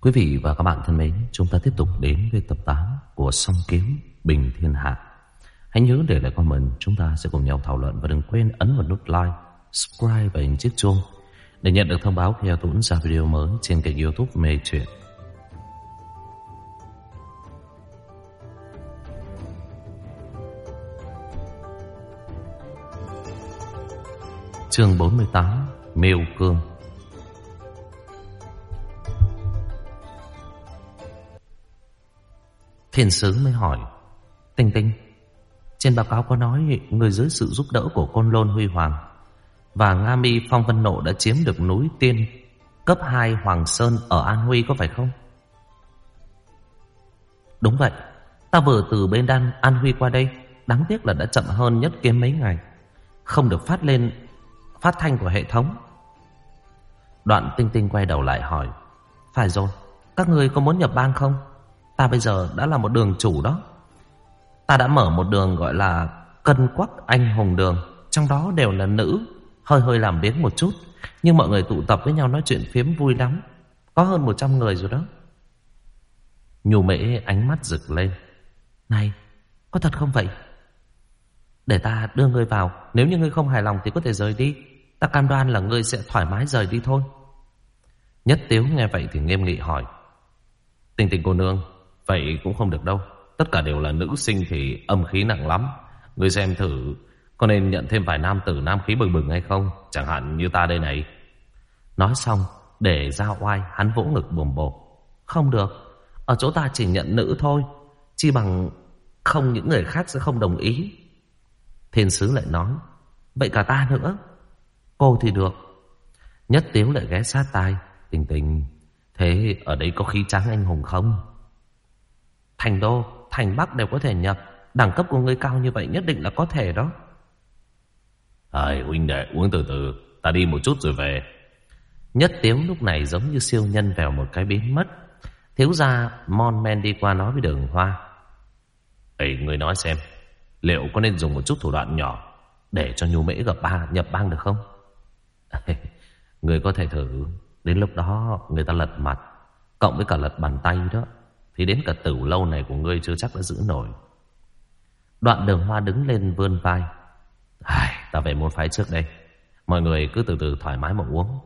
Quý vị và các bạn thân mến, chúng ta tiếp tục đến với tập 8 của Song Kiếm Bình Thiên Hạ. Hãy nhớ để lại comment, chúng ta sẽ cùng nhau thảo luận và đừng quên ấn vào nút like, subscribe và hình chiếc chuông để nhận được thông báo khi Tuấn ra video mới trên kênh youtube Mê Chuyện. Chương 48 Miêu Cương Thiên sứ mới hỏi, Tinh tinh, Trên báo cáo có nói Người dưới sự giúp đỡ của Côn Lôn Huy Hoàng Và Nga Mi Phong Vân Nộ đã chiếm được núi Tiên, Cấp 2 Hoàng Sơn ở An Huy có phải không? Đúng vậy, Ta vừa từ bên đan, An Huy qua đây, Đáng tiếc là đã chậm hơn nhất kiếm mấy ngày, Không được phát lên, Phát thanh của hệ thống Đoạn tinh tinh quay đầu lại hỏi, Phải rồi, Các người có muốn nhập bang không Ta bây giờ đã là một đường chủ đó. Ta đã mở một đường gọi là Cân quắc anh hùng đường. Trong đó đều là nữ. Hơi hơi làm biến một chút, Nhưng mọi người tụ tập với nhau nói chuyện phiếm vui lắm. Có hơn 100 người rồi đó. Nhù mễ ánh mắt rực lên. Này, Có thật không vậy? Để ta đưa ngươi vào. Nếu như ngươi không hài lòng thì có thể rời đi. Ta cam đoan là ngươi sẽ thoải mái rời đi thôi. Nhất tiếu nghe vậy thì nghiêm nghị hỏi. Tình tình cô nương Vậy cũng không được đâu. Tất cả đều là nữ sinh thì âm khí nặng lắm. Người xem thử, Có nên nhận thêm vài nam tử nam khí bừng bừng hay không? Chẳng hạn như ta đây này. Nói xong, để ra oai, Hắn vỗ ngực bồm bột Không được. Ở chỗ ta chỉ nhận nữ thôi. Chi bằng không những người khác sẽ không đồng ý. Thiên sứ lại nói, Vậy cả ta nữa. Cô thì được. Nhất tiếu lại ghé sát tai, Tình tình, Thế ở đây có khí trắng anh hùng không? Thành đô, thành bắc đều có thể nhập. Đẳng cấp của ngươi cao như vậy nhất định là có thể đó. Ơi huynh đệ uống từ từ. Ta đi một chút rồi về. Nhất tiếu lúc này giống như siêu nhân vèo một cái biến mất. Thiếu gia Mon Men đi qua nói với đường hoa. Ê người nói xem Liệu có nên dùng một chút thủ đoạn nhỏ Để cho nhu mễ gặp ba nhập bang được không? Người có thể thử. Đến lúc đó người ta lật mặt Cộng với cả lật bàn tay đó thì đến cả tử lâu này của ngươi chưa chắc đã giữ nổi. Đoạn đường hoa đứng lên vươn vai. Ai, Ta về môn phái trước đây. Mọi người cứ từ từ thoải mái mà uống.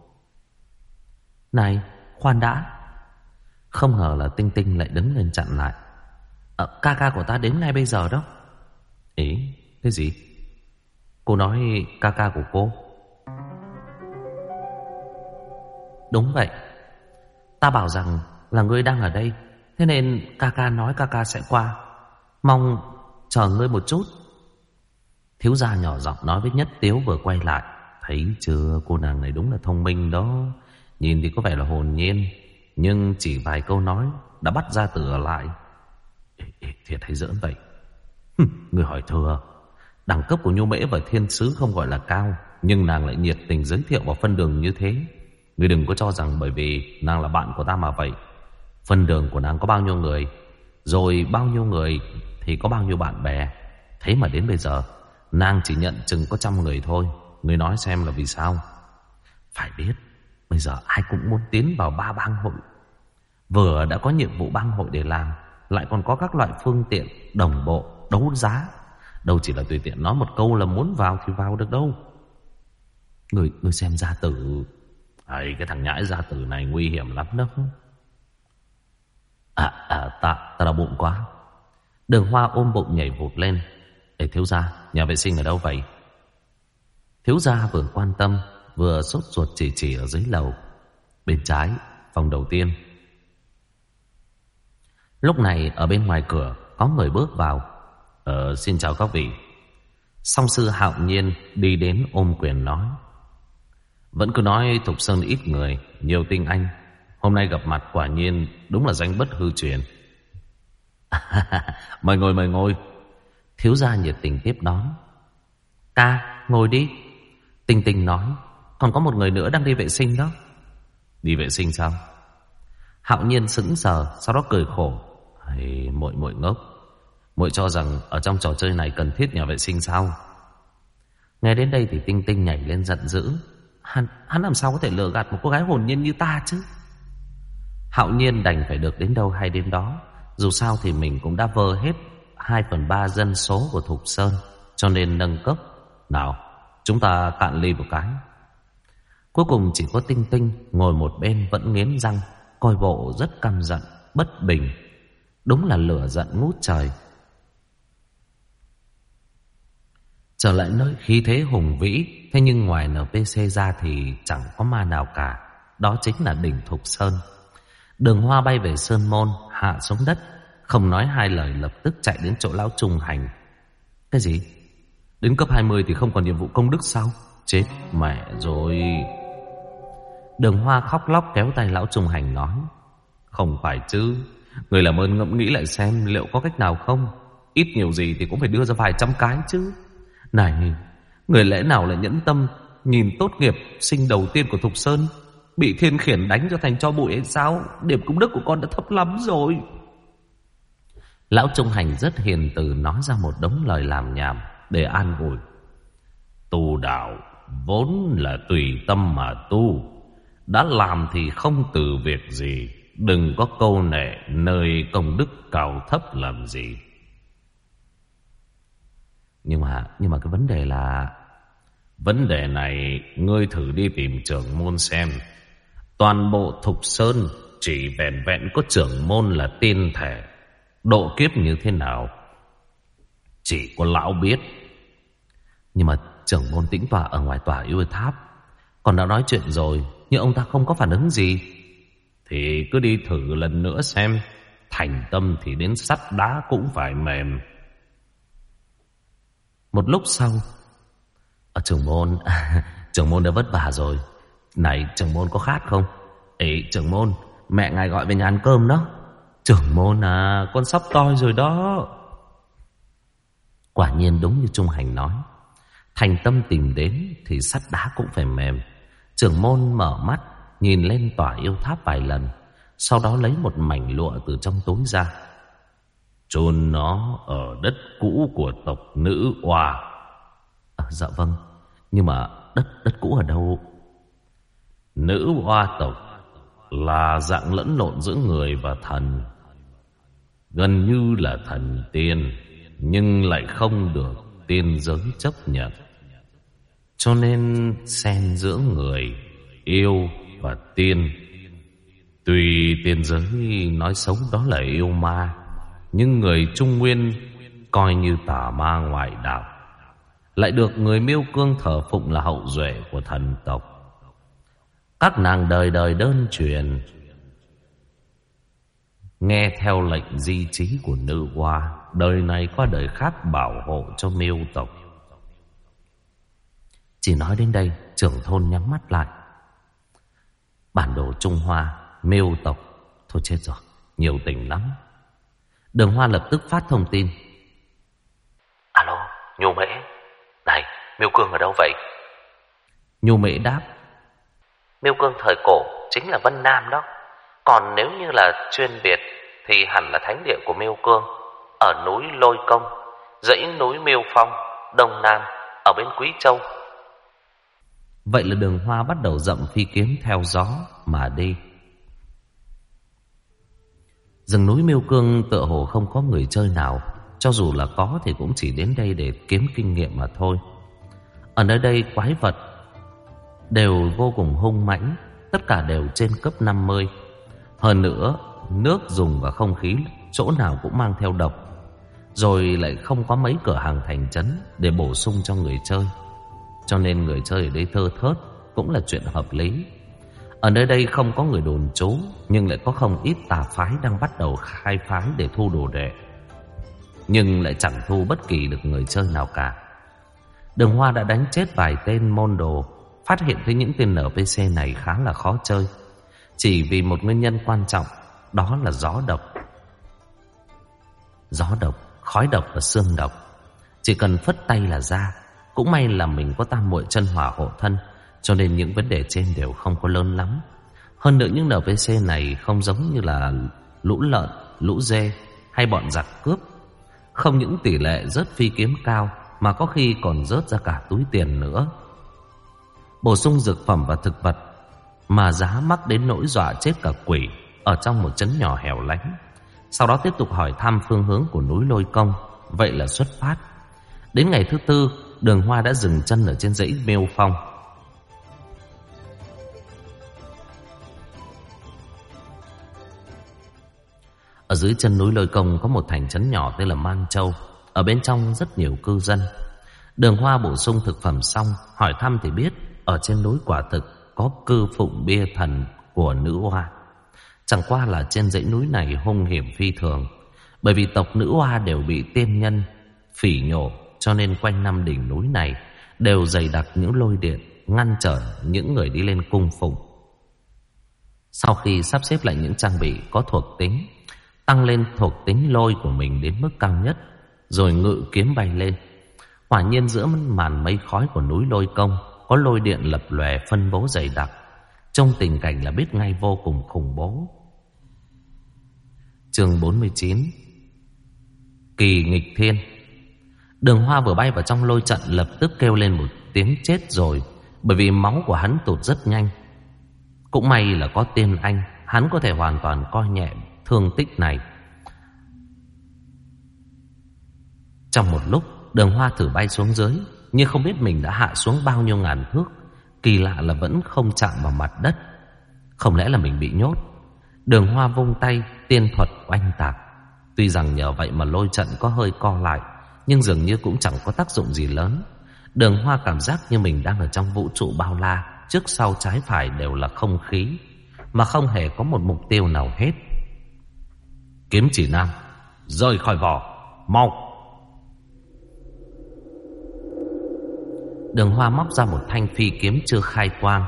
Này khoan đã. Không ngờ là Tinh Tinh lại đứng lên chặn lại. À, Ca ca của ta đến ngay bây giờ đó. Ý Cái gì? Cô nói ca ca của cô. Đúng vậy. Ta bảo rằng là ngươi đang ở đây. Thế nên ca ca nói ca ca sẽ qua. Mong chờ ngươi một chút. Thiếu gia nhỏ giọng nói với Nhất Tiếu vừa quay lại. Thấy chưa cô nàng này đúng là thông minh đó. Nhìn thì có vẻ là hồn nhiên Nhưng chỉ vài câu nói Đã bắt ra từ ở lại. Ê, ê, Thiệt hay giỡn vậy? Người hỏi thừa. Đẳng cấp của Nhu Mễ và Thiên Sứ không gọi là cao Nhưng nàng lại nhiệt tình giới thiệu vào phân đường như thế. Người đừng có cho rằng bởi vì nàng là bạn của ta mà vậy. Phân đường của nàng có bao nhiêu người, rồi bao nhiêu người thì có bao nhiêu bạn bè. Thế mà đến bây giờ, nàng chỉ nhận chừng có trăm người thôi. Người nói xem là vì sao? Phải biết, bây giờ ai cũng muốn tiến vào ba bang hội. Vừa đã có nhiệm vụ bang hội để làm, lại còn có các loại phương tiện đồng bộ, đấu giá. Đâu chỉ là tùy tiện nói một câu là muốn vào thì vào được đâu. Người, người xem gia tử ấy cái thằng nhãi gia tử này nguy hiểm lắm đó. À, à, ta, ta đau bụng quá. Đường hoa ôm bụng nhảy vụt lên. Ê, thiếu gia, nhà vệ sinh ở đâu vậy? Thiếu gia vừa quan tâm, vừa sốt ruột chỉ chỉ ở dưới lầu. Bên trái, phòng đầu tiên. Lúc này, ở bên ngoài cửa, có người bước vào. Ờ, xin chào các vị. Song sư hạo nhiên đi đến ôm quyền nói. Vẫn cứ nói Thục Sơn ít người, nhiều tinh anh. Hôm nay gặp mặt quả nhiên đúng là danh bất hư truyền. mời ngồi mời ngồi. Thiếu gia nhiệt tình tiếp đón. Ca, ngồi đi. Tinh tinh nói, còn có một người nữa đang đi vệ sinh đó. Đi vệ sinh sao? Hạo nhiên sững sờ, sau đó cười khổ. Hay muội muội ngốc. Muội cho rằng ở trong trò chơi này cần thiết nhà vệ sinh sao? Nghe đến đây thì Tinh Tinh nhảy lên giận dữ. Hắn, hắn làm sao có thể lừa gạt một cô gái hồn nhiên như ta chứ Hạo nhiên đành phải được đến đâu hay đến đó. Dù sao thì mình cũng đã vơ hết 2 phần 3 dân số của Thục Sơn, Cho nên nâng cấp. Nào, chúng ta cạn ly một cái. Cuối cùng chỉ có Tinh Tinh Ngồi một bên vẫn nghiến răng, Coi bộ rất căm giận, Bất bình. Đúng là lửa giận ngút trời. Trở lại nơi khí thế hùng vĩ, Thế nhưng ngoài NPC ra thì chẳng có ma nào cả. Đó chính là đỉnh Thục Sơn. Đường hoa bay về Sơn Môn, Hạ xuống đất. Không nói hai lời, lập tức chạy đến chỗ lão trùng hành. Cái gì? Đến cấp 20 thì không còn nhiệm vụ công đức sao? Chết mẹ rồi. Đường hoa khóc lóc kéo tay lão trùng hành nói, Không phải chứ. Người làm ơn ngẫm nghĩ lại xem liệu có cách nào không? Ít nhiều gì thì cũng phải đưa ra vài trăm cái chứ. Này, Người lẽ nào lại nhẫn tâm Nhìn tốt nghiệp sinh đầu tiên của Thục Sơn? Bị thiên khiển đánh cho thành cho bụi hay sao? Điểm công đức của con đã thấp lắm rồi. Lão Trung Hành rất hiền từ Nói ra một đống lời làm nhảm Để an ủi. Tu đạo vốn là tùy tâm mà tu. Đã làm thì không từ việc gì. Đừng có câu nệ Nơi công đức cao thấp làm gì. Nhưng mà Nhưng mà cái vấn đề là, Vấn đề này Ngươi thử đi tìm trưởng môn xem. Toàn bộ Thục Sơn chỉ vẹn vẹn có trưởng môn là tiên thể. Độ kiếp như thế nào? Chỉ có lão biết. Nhưng mà trưởng môn tĩnh tọa ở ngoài tòa yêu tháp. Còn đã nói chuyện rồi, nhưng ông ta không có phản ứng gì. Thì cứ đi thử lần nữa xem. Thành tâm thì đến sắt đá cũng phải mềm. Một lúc sau, ở trưởng môn, trưởng môn đã vất vả rồi. Này trưởng môn có khát không? Ê trưởng môn Mẹ ngài gọi về nhà ăn cơm đó. Trưởng môn à con sắp toi rồi đó. Quả nhiên đúng như Trung Hành nói. Thành tâm tìm đến Thì sắt đá cũng phải mềm. Trưởng môn mở mắt Nhìn lên tòa yêu tháp vài lần Sau đó lấy một mảnh lụa từ trong túi ra. Chôn nó ở đất cũ của tộc nữ hòa. à, ờ, Dạ vâng Nhưng mà đất đất cũ ở đâu? Nữ hoa tộc là dạng lẫn lộn giữa người và thần. Gần như là thần tiên, nhưng lại không được tiên giới chấp nhận. Cho nên xen giữa người, yêu và tiên. tùy tiên giới nói xấu đó là yêu ma, nhưng người Trung Nguyên coi như tà ma ngoại đạo. Lại được người miêu cương thờ phụng là hậu duệ của thần tộc. Các nàng đời đời đơn truyền. Nghe theo lệnh di trí của nữ hoa Đời này qua đời khác bảo hộ cho miêu tộc. Chỉ nói đến đây Trưởng thôn nhắm mắt lại. Bản đồ Trung Hoa Miêu tộc. Thôi chết rồi Nhiều tình lắm. Đường Hoa lập tức phát thông tin. Alo Nhu Mễ. Này Miêu Cương ở đâu vậy? Nhu Mễ đáp Miêu cương thời cổ chính là Vân Nam đó. Còn nếu như là chuyên biệt thì hẳn là thánh địa của Miêu cương ở núi Lôi Công, dãy núi Miêu Phong, Đông Nam ở bên Quý Châu. Vậy là đường hoa bắt đầu rậm phi kiếm theo gió mà đi. Rừng núi Miêu Cương tựa hồ không có người chơi nào, cho dù là có thì cũng chỉ đến đây để kiếm kinh nghiệm mà thôi. Ở nơi đây quái vật đều vô cùng hung mãnh, tất cả đều trên cấp 50. Hơn nữa, nước dùng và không khí chỗ nào cũng mang theo độc, rồi lại không có mấy cửa hàng thành trấn để bổ sung cho người chơi. Cho nên người chơi ở đây thơ thớt cũng là chuyện hợp lý. Ở nơi đây không có người đồn trú, nhưng lại có không ít tà phái đang bắt đầu khai phái để thu đồ đệ. Nhưng lại chẳng thu bất kỳ được người chơi nào cả. Đường Hoa đã đánh chết vài tên môn đồ Phát hiện thấy những tên NPC này khá là khó chơi. Chỉ vì một nguyên nhân quan trọng Đó là gió độc. Gió độc, khói độc và xương độc. Chỉ cần phất tay là ra Cũng may là mình có tam muội chân hỏa hộ thân Cho nên những vấn đề trên đều không có lớn lắm. Hơn nữa những NPC này không giống như là lũ lợn, lũ dê hay bọn giặc cướp. Không những tỷ lệ rớt phi kiếm cao Mà có khi còn rớt ra cả túi tiền nữa. Bổ sung dược phẩm và thực vật, Mà giá mắc đến nỗi dọa chết cả quỷ Ở trong một chấn nhỏ hẻo lánh. Sau đó tiếp tục hỏi thăm phương hướng của núi Lôi Công, Vậy là xuất phát. Đến ngày thứ tư, Đường Hoa đã dừng chân ở trên dãy Miêu Phong. Ở dưới chân núi Lôi Công có một thành trấn nhỏ tên là Man Châu. Ở bên trong rất nhiều cư dân. Đường Hoa bổ sung thực phẩm xong, Hỏi thăm thì biết ở trên núi quả thực có cư phụng bia thần của nữ hoa Chẳng qua là trên dãy núi này hung hiểm phi thường, Bởi vì tộc nữ hoa đều bị tiên nhân Phỉ nhổ, Cho nên quanh năm đỉnh núi này Đều dày đặc những lôi điện Ngăn trở những người đi lên cung phụng. Sau khi sắp xếp lại những trang bị có thuộc tính, Tăng lên thuộc tính lôi của mình đến mức cao nhất, Rồi ngự kiếm bay lên. Quả nhiên giữa màn mây khói của núi lôi công có lôi điện lập lòe phân bố dày đặc. Trong tình cảnh là biết ngay vô cùng khủng bố. Chương 49 Kỳ nghịch thiên. Đường hoa vừa bay vào trong lôi trận Lập tức kêu lên một tiếng chết rồi, Bởi vì máu của hắn tụt rất nhanh. Cũng may là có tiên anh, Hắn có thể hoàn toàn coi nhẹ thương tích này. Trong một lúc, Đường hoa thử bay xuống dưới nhưng không biết mình đã hạ xuống bao nhiêu ngàn thước, Kỳ lạ là vẫn không chạm vào mặt đất. Không lẽ là mình bị nhốt? Đường hoa vung tay, Tiên thuật oanh tạc. Tuy rằng nhờ vậy mà lôi trận có hơi co lại, Nhưng dường như cũng chẳng có tác dụng gì lớn. Đường hoa cảm giác như mình đang ở trong vũ trụ bao la, Trước sau trái phải đều là không khí, Mà không hề có một mục tiêu nào hết. Kiếm chỉ nam Rơi khỏi vỏ, Mau! Đường hoa móc ra một thanh phi kiếm chưa khai quang.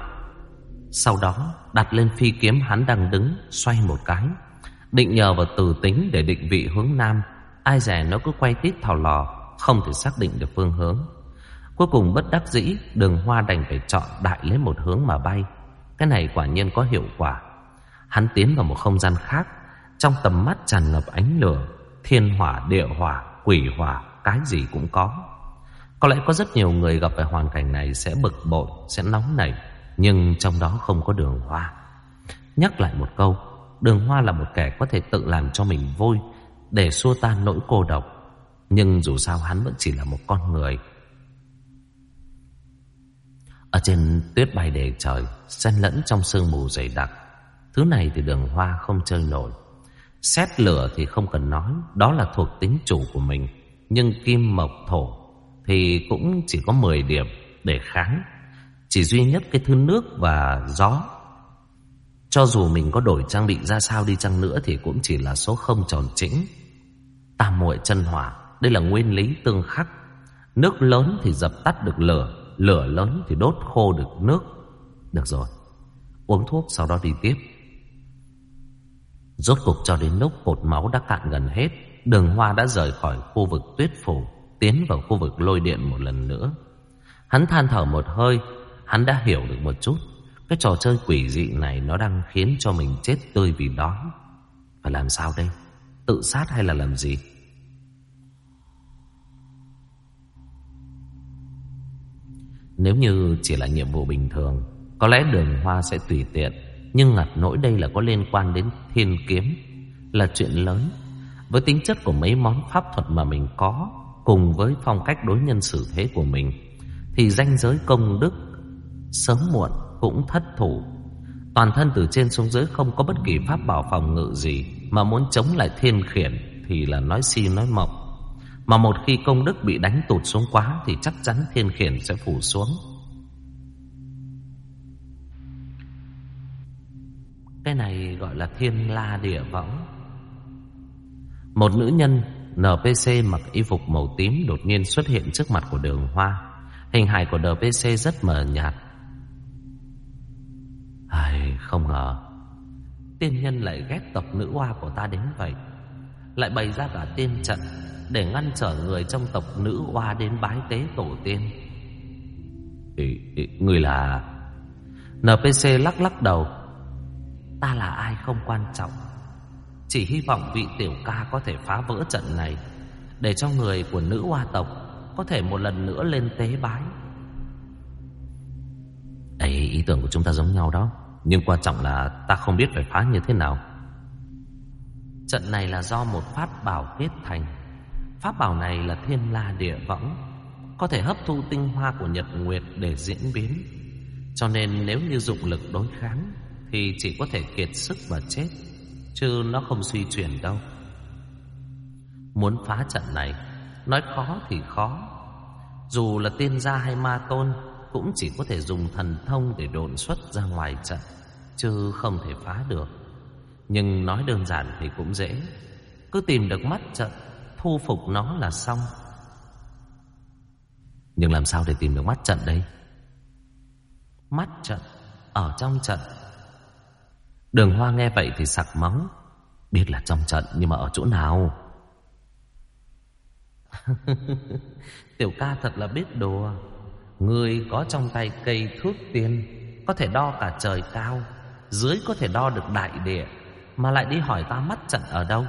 Sau đó đặt lên phi kiếm hắn đang đứng Xoay một cái. Định nhờ vào từ tính để định vị hướng nam Ai rẻ nó cứ quay tít thảo lò Không thể xác định được phương hướng. Cuối cùng bất đắc dĩ Đường hoa đành phải chọn đại lấy một hướng mà bay. Cái này quả nhiên có hiệu quả. Hắn tiến vào một không gian khác Trong tầm mắt tràn ngập ánh lửa Thiên hỏa, địa hỏa, quỷ hỏa Cái gì cũng có có lẽ có rất nhiều người gặp phải hoàn cảnh này sẽ bực bội, sẽ nóng nảy, nhưng trong đó không có đường hoa. Nhắc lại một câu, đường hoa là một kẻ có thể tự làm cho mình vui để xua tan nỗi cô độc. Nhưng dù sao hắn vẫn chỉ là một con người. Ở trên tuyết bay đề trời, xen lẫn trong sương mù dày đặc. Thứ này thì đường hoa không chơi nổi. Xét lửa thì không cần nói, đó là thuộc tính chủ của mình. Nhưng kim mộc thổ thì cũng chỉ có 10 điểm để kháng. Chỉ duy nhất cái thứ nước và gió. Cho dù mình có đổi trang bị ra sao đi chăng nữa thì cũng chỉ là số không tròn chỉnh. Tam muội chân hỏa, đây là nguyên lý tương khắc. Nước lớn thì dập tắt được lửa, lửa lớn thì đốt khô được nước. Được rồi, uống thuốc sau đó đi tiếp. Rốt cục cho đến lúc cột máu đã cạn gần hết, đường hoa đã rời khỏi khu vực tuyết phủ tiến vào khu vực lôi điện một lần nữa. Hắn than thở một hơi, hắn đã hiểu được một chút. Cái trò chơi quỷ dị này nó đang khiến cho mình chết tươi vì đó. Phải làm sao đây? Tự sát hay là làm gì? Nếu như chỉ là nhiệm vụ bình thường, có lẽ đường hoa sẽ tùy tiện. Nhưng ngặt nỗi đây là có liên quan đến thiên kiếm, là chuyện lớn. Với tính chất của mấy món pháp thuật mà mình có, cùng với phong cách đối nhân xử thế của mình, thì danh giới công đức sớm muộn cũng thất thủ. Toàn thân từ trên xuống dưới không có bất kỳ pháp bảo phòng ngự gì, mà muốn chống lại thiên khiển thì là nói si nói mộng. Mà một khi công đức bị đánh tụt xuống quá thì chắc chắn thiên khiển sẽ phủ xuống. Cái này gọi là thiên la địa võng. Một nữ nhân NPC mặc y phục màu tím đột nhiên xuất hiện trước mặt của đường hoa. Hình hài của NPC rất mờ nhạt. Ai, không ngờ, tiên nhân lại ghét tộc nữ hoa của ta đến vậy. Lại bày ra cả tiên trận để ngăn trở người trong tộc nữ hoa đến bái tế tổ tiên. Ý, ý, người là... NPC lắc lắc đầu. Ta là ai không quan trọng. Chỉ hy vọng vị tiểu ca có thể phá vỡ trận này Để cho người của nữ hoa tộc Có thể một lần nữa lên tế bái. Ấy ý tưởng của chúng ta giống nhau đó Nhưng quan trọng là ta không biết phải phá như thế nào. Trận này là do một pháp bảo kết thành. Pháp bảo này là thiên la địa võng Có thể hấp thu tinh hoa của nhật nguyệt để diễn biến. Cho nên nếu như dụng lực đối kháng Thì chỉ có thể kiệt sức và chết Chứ nó không suy chuyển đâu. Muốn phá trận này, Nói khó thì khó. Dù là tiên gia hay ma tôn, Cũng chỉ có thể dùng thần thông để độn xuất ra ngoài trận, Chứ không thể phá được. Nhưng nói đơn giản thì cũng dễ. Cứ tìm được mắt trận, Thu phục nó là xong. Nhưng làm sao để tìm được mắt trận đây? Mắt trận, Ở trong trận Đường hoa nghe vậy thì sặc máu Biết là trong trận nhưng mà ở chỗ nào? Tiểu ca thật là biết đùa. Người có trong tay cây thước tiên Có thể đo cả trời cao Dưới có thể đo được đại địa Mà lại đi hỏi ta mắt trận ở đâu?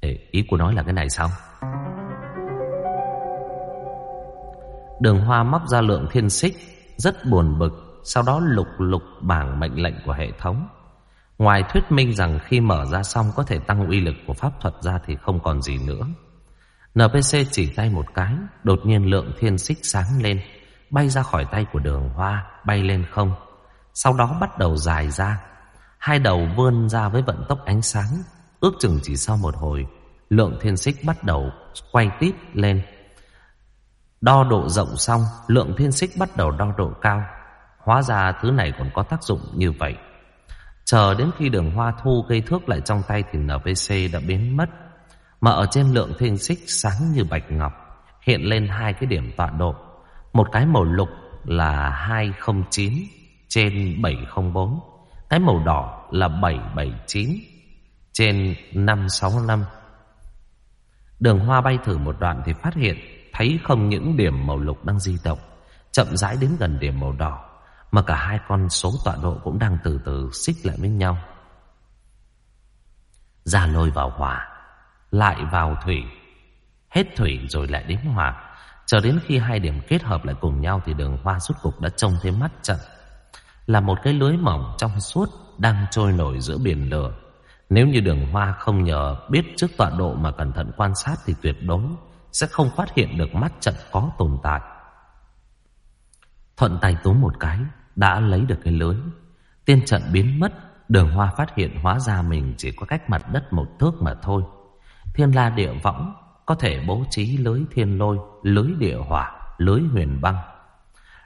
Ê, Ý của nói là cái này sao? Đường hoa móc ra lượng thiên xích Rất buồn bực. Sau đó lục lục bảng mệnh lệnh của hệ thống Ngoài thuyết minh rằng khi mở ra xong có thể tăng uy lực của pháp thuật ra thì không còn gì nữa. NPC chỉ tay một cái, đột nhiên lượng thiên xích sáng lên, bay ra khỏi tay của đường hoa, bay lên không. Sau đó bắt đầu dài ra, hai đầu vươn ra với vận tốc ánh sáng. Ước chừng chỉ sau một hồi, lượng thiên xích bắt đầu quay tít lên. Đo độ rộng xong, lượng thiên xích bắt đầu đo độ cao. Hóa ra thứ này còn có tác dụng như vậy. Chờ đến khi đường hoa thu cây thước lại trong tay thì NPC đã biến mất. Mà ở trên lượng thiên xích sáng như bạch ngọc hiện lên hai cái điểm tọa độ. Một cái màu lục là 209 trên 704. Cái màu đỏ là 779 trên 565. Đường hoa bay thử một đoạn thì phát hiện thấy không những điểm màu lục đang di động, chậm rãi đến gần điểm màu đỏ mà cả hai con số tọa độ cũng đang từ từ xích lại với nhau. Ra lôi vào hỏa, lại vào thủy, hết thủy rồi lại đến hỏa. Chờ đến khi hai điểm kết hợp lại cùng nhau thì đường hoa rút cục đã trông thấy mắt trận. Là một cái lưới mỏng trong suốt đang trôi nổi giữa biển lửa. Nếu như đường hoa không nhờ biết trước tọa độ mà cẩn thận quan sát thì tuyệt đối sẽ không phát hiện được mắt trận có tồn tại. Thuận tay túm một cái đã lấy được cái lưới. Tiên trận biến mất, Đường hoa phát hiện hóa ra mình chỉ có cách mặt đất một thước mà thôi. Thiên la địa võng Có thể bố trí lưới thiên lôi, Lưới địa hỏa, Lưới huyền băng.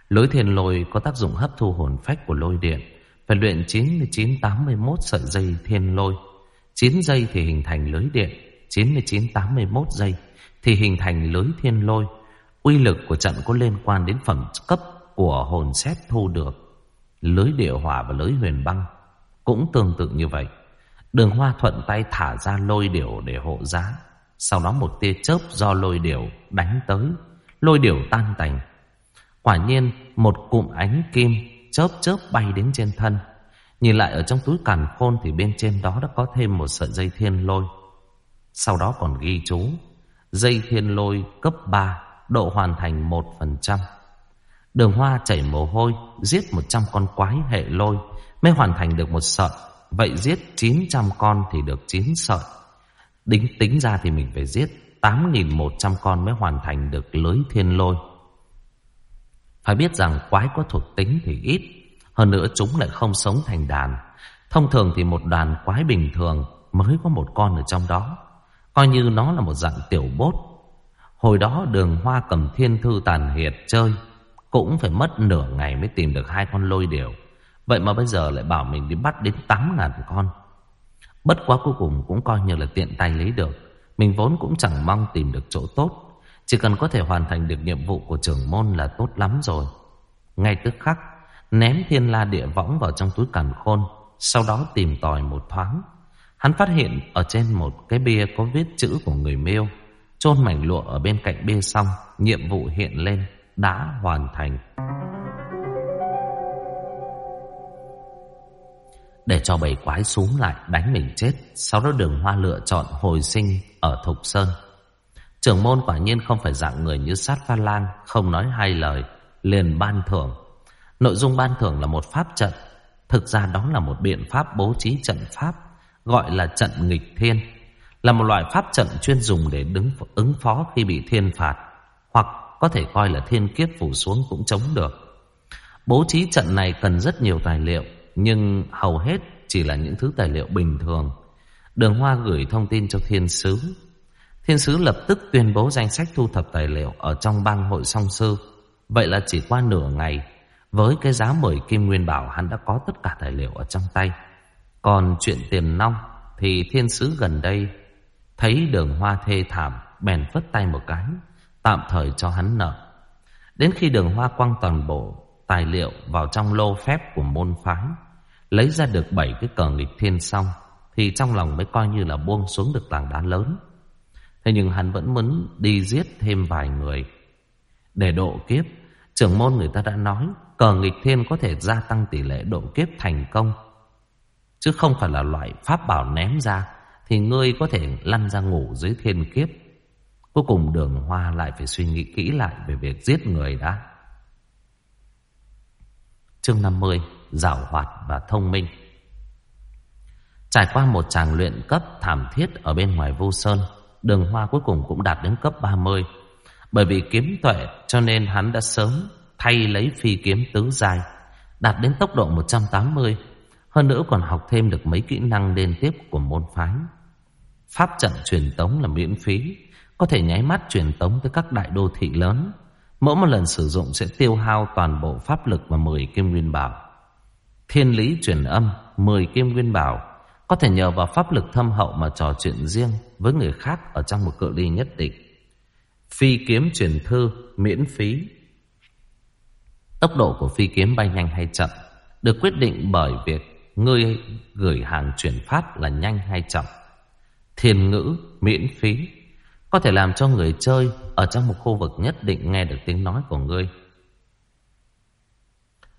Lưới thiên lôi có tác dụng hấp thu hồn phách của lôi điện, Phải luyện 99-81 sợi dây thiên lôi. 9 giây thì hình thành lưới điện 99-81 giây Thì hình thành lưới thiên lôi. Uy lực của trận có liên quan đến phẩm cấp của hồn xét thu được. Lưới địa hỏa và lưới huyền băng cũng tương tự như vậy. Đường hoa thuận tay thả ra lôi điểu để hộ giá. Sau đó một tia chớp do lôi điểu đánh tới. Lôi điểu tan tành. Quả nhiên, một cụm ánh kim chớp chớp bay đến trên thân. Nhìn lại ở trong túi càn khôn thì bên trên đó đã có thêm một sợi dây thiên lôi. Sau đó còn ghi chú. Dây thiên lôi cấp 3 độ hoàn thành 1%. Đường hoa chảy mồ hôi, Giết 100 con quái hệ lôi, Mới hoàn thành được một sợi. Vậy giết 900 con thì được 9 sợi. Đính tính ra thì mình phải giết 8.100 con mới hoàn thành được lưới thiên lôi. Phải biết rằng quái có thuộc tính thì ít, Hơn nữa chúng lại không sống thành đàn. Thông thường thì một đàn quái bình thường Mới có một con ở trong đó. Coi như nó là một dạng tiểu bốt. Hồi đó đường hoa cầm thiên thư tàn hiệt chơi cũng phải mất nửa ngày mới tìm được hai con lôi đều. Vậy mà bây giờ lại bảo mình đi bắt đến 8 ngàn con. Bất quá cuối cùng cũng coi như là tiện tay lấy được. Mình vốn cũng chẳng mong tìm được chỗ tốt. Chỉ cần có thể hoàn thành được nhiệm vụ của trưởng môn là tốt lắm rồi. Ngay tức khắc, Ném thiên la địa võng vào trong túi càn khôn, Sau đó tìm tòi một thoáng. Hắn phát hiện ở trên một cái bia có viết chữ của người miêu. Chôn mảnh lụa ở bên cạnh bia xong, Nhiệm vụ hiện lên đã hoàn thành. Để cho bầy quái xuống lại đánh mình chết, sau đó đường hoa lựa chọn hồi sinh ở Thục Sơn. Trưởng môn quả nhiên không phải dạng người như sát pha lan, không nói hai lời, liền ban thưởng. Nội dung ban thưởng là một pháp trận, thực ra đó là một biện pháp bố trí trận pháp gọi là trận nghịch thiên, là một loại pháp trận chuyên dùng để đứng ứng phó khi bị thiên phạt, có thể coi là thiên kiếp phủ xuống cũng chống được. Bố trí trận này cần rất nhiều tài liệu, nhưng hầu hết chỉ là những thứ tài liệu bình thường. Đường Hoa gửi thông tin cho thiên sứ. Thiên sứ lập tức tuyên bố danh sách thu thập tài liệu ở trong bang hội song sư. Vậy là chỉ qua nửa ngày, với cái giá 10 kim nguyên bảo hắn đã có tất cả tài liệu ở trong tay. Còn chuyện tiền nong thì thiên sứ gần đây thấy đường hoa thê thảm bèn phất tay một cái, tạm thời cho hắn nợ. Đến khi đường hoa quăng toàn bộ tài liệu vào trong lô phép của môn phái, lấy ra được bảy cái cờ nghịch thiên xong, thì trong lòng mới coi như là buông xuống được tảng đá lớn. Thế nhưng hắn vẫn muốn đi giết thêm vài người. Để độ kiếp, trưởng môn người ta đã nói cờ nghịch thiên có thể gia tăng tỷ lệ độ kiếp thành công. Chứ không phải là loại pháp bảo ném ra thì ngươi có thể lăn ra ngủ dưới thiên kiếp. Cuối cùng đường hoa lại phải suy nghĩ kỹ lại về việc giết người đã. Chương 50 Giảo hoạt và thông minh. Trải qua một tràng luyện cấp thảm thiết ở bên ngoài vô sơn, Đường hoa cuối cùng cũng đạt đến cấp 30 Bởi vì kiếm tuệ, cho nên hắn đã sớm thay lấy phi kiếm tứ dài Đạt đến tốc độ 180 Hơn nữa còn học thêm được mấy kỹ năng liên tiếp của môn phái. Pháp trận truyền tống là miễn phí có thể nháy mắt truyền tống tới các đại đô thị lớn. Mỗi một lần sử dụng sẽ tiêu hao toàn bộ pháp lực và 10 kim nguyên bảo. Thiên lý truyền âm 10 kim nguyên bảo, Có thể nhờ vào pháp lực thâm hậu mà trò chuyện riêng Với người khác ở trong một cự ly nhất định. Phi kiếm truyền thư, miễn phí. Tốc độ của phi kiếm bay nhanh hay chậm Được quyết định bởi việc Ngươi gửi hàng chuyển phát là nhanh hay chậm. Thiên ngữ, miễn phí. Có thể làm cho người chơi Ở trong một khu vực nhất định nghe được tiếng nói của ngươi.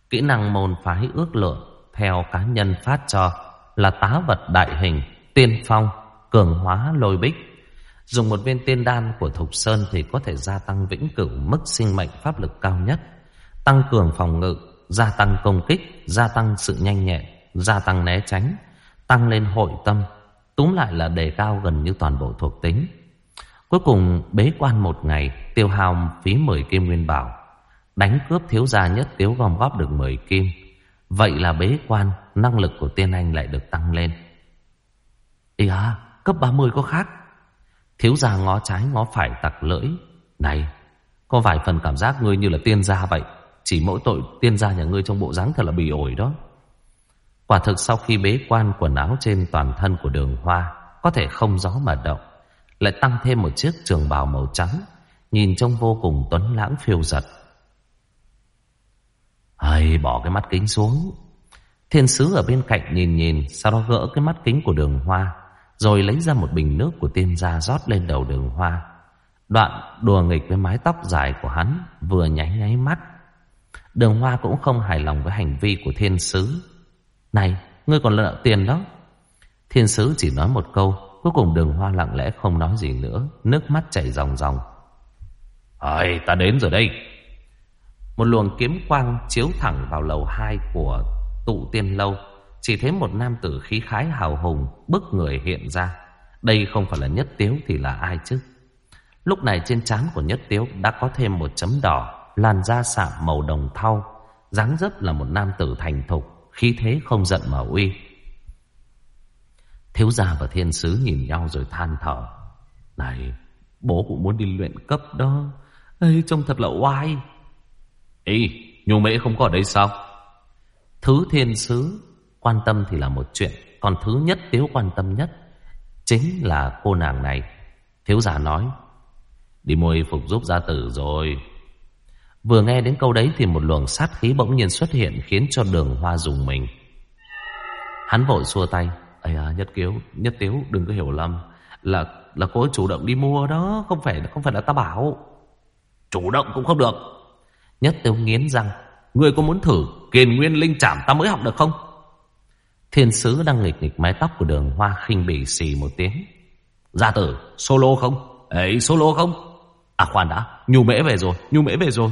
Kỹ năng môn phái ước lượng Theo cá nhân phát cho Là tá vật đại hình, Tiên phong, Cường hóa lôi bích. Dùng một viên tiên đan của Thục Sơn Thì có thể gia tăng vĩnh cửu mức sinh mệnh pháp lực cao nhất, Tăng cường phòng ngự, Gia tăng công kích, Gia tăng sự nhanh nhẹn Gia tăng né tránh, Tăng lên hội tâm, Túm lại là đề cao gần như toàn bộ thuộc tính. Cuối cùng, bế quan một ngày, Tiêu hao phí 10 kim nguyên bảo. Đánh cướp thiếu gia nhất tiếu gom góp được 10 kim. Vậy là bế quan, Năng lực của tiên anh lại được tăng lên. Ý à Cấp 30 có khác. Thiếu gia ngó trái ngó phải tặc lưỡi. Này, Có vài phần cảm giác ngươi như là tiên gia vậy. Chỉ mỗi tội tiên gia nhà ngươi trong bộ dáng thật là bỉ ổi đó. Quả thực sau khi bế quan quần áo trên toàn thân của đường hoa, Có thể không gió mà động. Lại tăng thêm một chiếc trường bào màu trắng Nhìn trông vô cùng tuấn lãng phiêu giật. Hay bỏ cái mắt kính xuống? Thiên sứ ở bên cạnh nhìn nhìn Sau đó gỡ cái mắt kính của đường hoa Rồi lấy ra một bình nước của tiên gia rót lên đầu đường hoa. Đoạn đùa nghịch với mái tóc dài của hắn Vừa nháy nháy mắt. Đường hoa cũng không hài lòng với hành vi của thiên sứ. Này, ngươi còn nợ tiền đó. Thiên sứ chỉ nói một câu, cuối cùng đường hoa lặng lẽ không nói gì nữa, nước mắt chảy ròng ròng. Ơi, ta đến rồi đây. Một luồng kiếm quang chiếu thẳng vào lầu hai của tụ tiên lâu. Chỉ thấy một nam tử khí khái hào hùng, bức người hiện ra. Đây không phải là nhất tiếu thì là ai chứ? Lúc này trên trán của nhất tiếu đã có thêm một chấm đỏ, làn da sạm màu đồng thau, dáng dấp là một nam tử thành thục Khí thế không giận mà uy Thiếu gia và thiên sứ nhìn nhau rồi than thở. Này, Bố cũng muốn đi luyện cấp đó. Ê, trông thật là oai. Ê, nhu mễ không có ở đây sao? Thứ thiên sứ Quan tâm thì là một chuyện, Còn thứ nhất, tiếu quan tâm nhất Chính là cô nàng này. Thiếu gia nói, Đi mua y phục giúp gia tử rồi. Vừa nghe đến câu đấy thì một luồng sát khí bỗng nhiên xuất hiện khiến cho đường hoa dùng mình. Hắn vội xua tay. Ây à, nhất kiếu, nhất tiếu, đừng có hiểu lầm. Là là cô chủ động đi mua đó, không phải không phải là ta bảo. Chủ động cũng không được. Nhất tiếu nghiến răng. Người có muốn thử kiền nguyên linh chạm ta mới học được không? Thiên sứ đang nghịch nghịch mái tóc của đường hoa khinh bỉ xì một tiếng. Gia tử, solo không? Ấy, solo không? À khoan đã, nhu mễ về rồi, nhu mễ về rồi.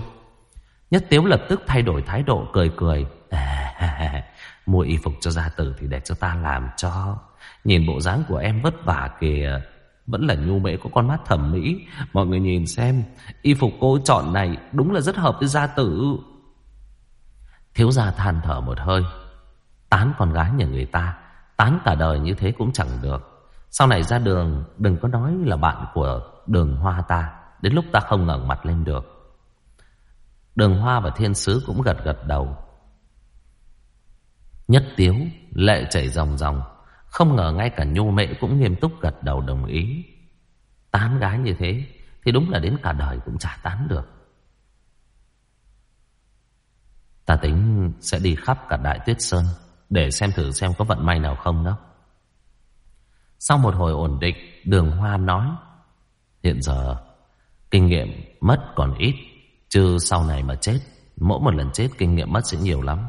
Nhất Tiếu lập tức thay đổi thái độ cười cười. À, mua y phục cho gia tử thì để cho ta làm cho. Nhìn bộ dáng của em vất vả kìa. Vẫn là nhu mễ có con mắt thẩm mỹ. Mọi người nhìn xem, Y phục cô chọn này đúng là rất hợp với gia tử. Thiếu gia than thở một hơi. Tán con gái nhà người ta, Tán cả đời như thế cũng chẳng được. Sau này ra đường, Đừng có nói là bạn của đường hoa ta. Đến lúc ta không ngẩng mặt lên được. Đường hoa và thiên sứ cũng gật gật đầu. Nhất tiếu, Lệ chảy ròng ròng. Không ngờ ngay cả nhu mệ cũng nghiêm túc gật đầu đồng ý. Tán gái như thế, Thì đúng là đến cả đời cũng chả tán được. Ta tính sẽ đi khắp cả Đại Tuyết Sơn Để xem thử xem có vận may nào không đó. Sau một hồi ổn định, Đường Hoa nói, Hiện giờ, Kinh nghiệm mất còn ít, Chứ sau này mà chết, Mỗi một lần chết kinh nghiệm mất sẽ nhiều lắm.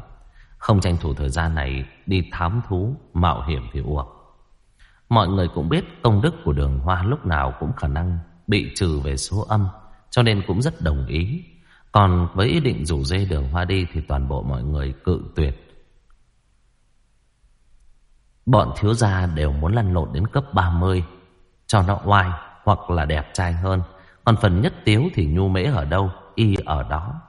Không tranh thủ thời gian này Đi thám thú, mạo hiểm thì uổng Mọi người cũng biết Công đức của đường hoa lúc nào cũng khả năng Bị trừ về số âm Cho nên cũng rất đồng ý. Còn với ý định rủ dê đường hoa đi Thì toàn bộ mọi người cự tuyệt. Bọn thiếu gia đều muốn lăn lộn đến cấp 30 Cho nó oai Hoặc là đẹp trai hơn. Còn phần nhất tiếu thì nhu mễ ở đâu Y ở đó.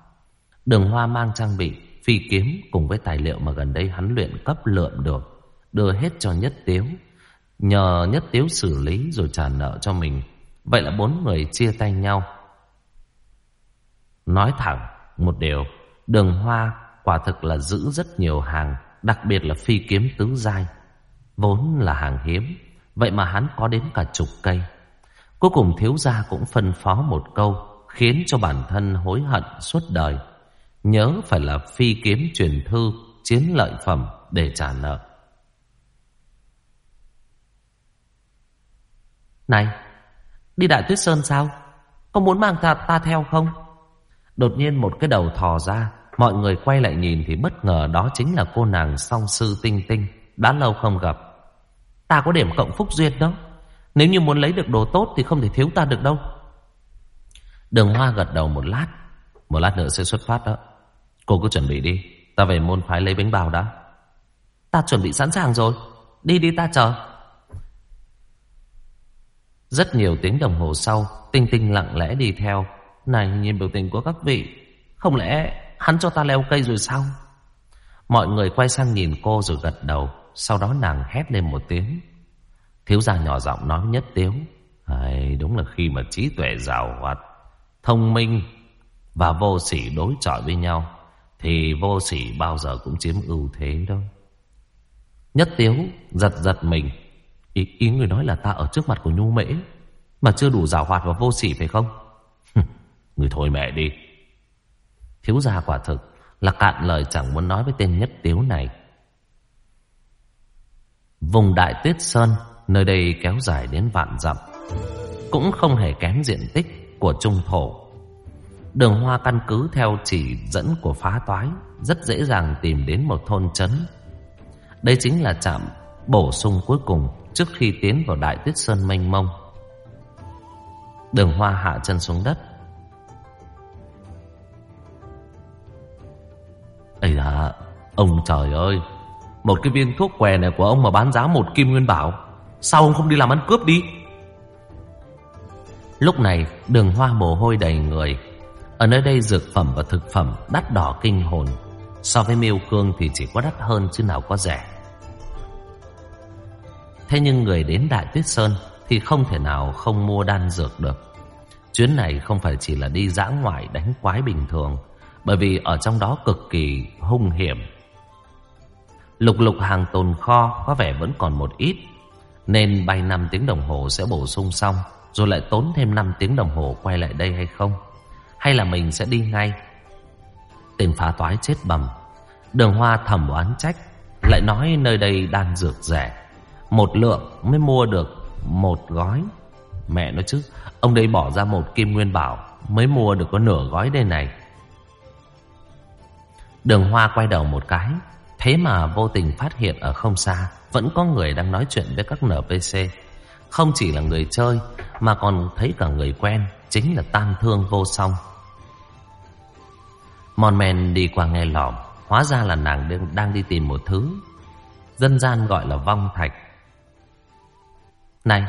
Đường hoa mang trang bị Phi kiếm cùng với tài liệu mà gần đây hắn luyện cấp lượm được, Đưa hết cho nhất tiếu. Nhờ nhất tiếu xử lý rồi trả nợ cho mình. Vậy là bốn người chia tay nhau. Nói thẳng một điều, Đường hoa quả thực là giữ rất nhiều hàng, Đặc biệt là phi kiếm tứ giai. Vốn là hàng hiếm, Vậy mà hắn có đến cả chục cây. Cuối cùng thiếu gia cũng phân phó một câu, Khiến cho bản thân hối hận suốt đời. Nhớ phải là phi kiếm truyền thư Chiến lợi phẩm để trả nợ. Này Đi Đại Tuyết Sơn sao? Có muốn mang ta, ta theo không? Đột nhiên một cái đầu thò ra Mọi người quay lại nhìn thì bất ngờ Đó chính là cô nàng song sư tinh tinh Đã lâu không gặp. Ta có điểm cộng phúc duyên đó Nếu như muốn lấy được đồ tốt Thì không thể thiếu ta được đâu. Đường Hoa gật đầu một lát Một lát nữa sẽ xuất phát đó. Cô cứ chuẩn bị đi. Ta về môn phái lấy bánh bao đã. Ta chuẩn bị sẵn sàng rồi. Đi đi ta chờ. Rất nhiều tiếng đồng hồ sau, Tinh tinh lặng lẽ đi theo. Này, nhìn biểu tình của các vị, Không lẽ hắn cho ta leo cây rồi sao? Mọi người quay sang nhìn cô rồi gật đầu. Sau đó nàng hét lên một tiếng. Thiếu gia nhỏ giọng nói nhất tiếu ai, Đúng là khi mà trí tuệ rào hoạt, Thông minh Và vô sỉ đối chọi với nhau. Thì vô sỉ bao giờ cũng chiếm ưu thế đâu. Nhất tiếu giật giật mình. Ý, ý người nói là ta ở trước mặt của Nhu Mễ Mà chưa đủ rào hoạt và vô sỉ phải không? Người thôi mẹ đi. Thiếu gia quả thực Là cạn lời chẳng muốn nói với tên nhất tiếu này. Vùng Đại Tuyết Sơn Nơi đây kéo dài đến vạn dặm Cũng không hề kém diện tích Của trung thổ. Đường hoa căn cứ theo chỉ dẫn của phá toái, Rất dễ dàng tìm đến một thôn trấn. Đây chính là trạm bổ sung cuối cùng Trước khi tiến vào Đại Tuyết Sơn mênh mông. Đường hoa hạ chân xuống đất. Ây da, Ông trời ơi, Một cái viên thuốc què này của ông mà bán giá một kim nguyên bảo, Sao ông không đi làm ăn cướp đi? Lúc này, đường hoa mồ hôi đầy người ở nơi đây dược phẩm và thực phẩm đắt đỏ kinh hồn. So với miêu cương thì chỉ có đắt hơn chứ nào có rẻ. Thế nhưng người đến Đại Tuyết Sơn Thì không thể nào không mua đan dược được. Chuyến này không phải chỉ là đi dã ngoại đánh quái bình thường, Bởi vì ở trong đó cực kỳ hung hiểm. Lục lục hàng tồn kho có vẻ vẫn còn một ít, Nên bay 5 tiếng đồng hồ sẽ bổ sung xong, Rồi lại tốn thêm 5 tiếng đồng hồ quay lại đây hay không? Hay là mình sẽ đi ngay? Tên phá toái chết bầm. Đường hoa thầm oán trách, Lại nói nơi đây đan dược rẻ. Một lượng mới mua được một gói. Mẹ nói chứ, Ông đây bỏ ra một kim nguyên bảo Mới mua được có nửa gói đây này. Đường hoa quay đầu một cái, Thế mà vô tình phát hiện ở không xa Vẫn có người đang nói chuyện với các NPC Không chỉ là người chơi, Mà còn thấy cả người quen Chính là tam thương vô song. Mon men đi qua nghe lỏm Hóa ra là nàng đang, đang đi tìm một thứ. Dân gian gọi là vong thạch. Này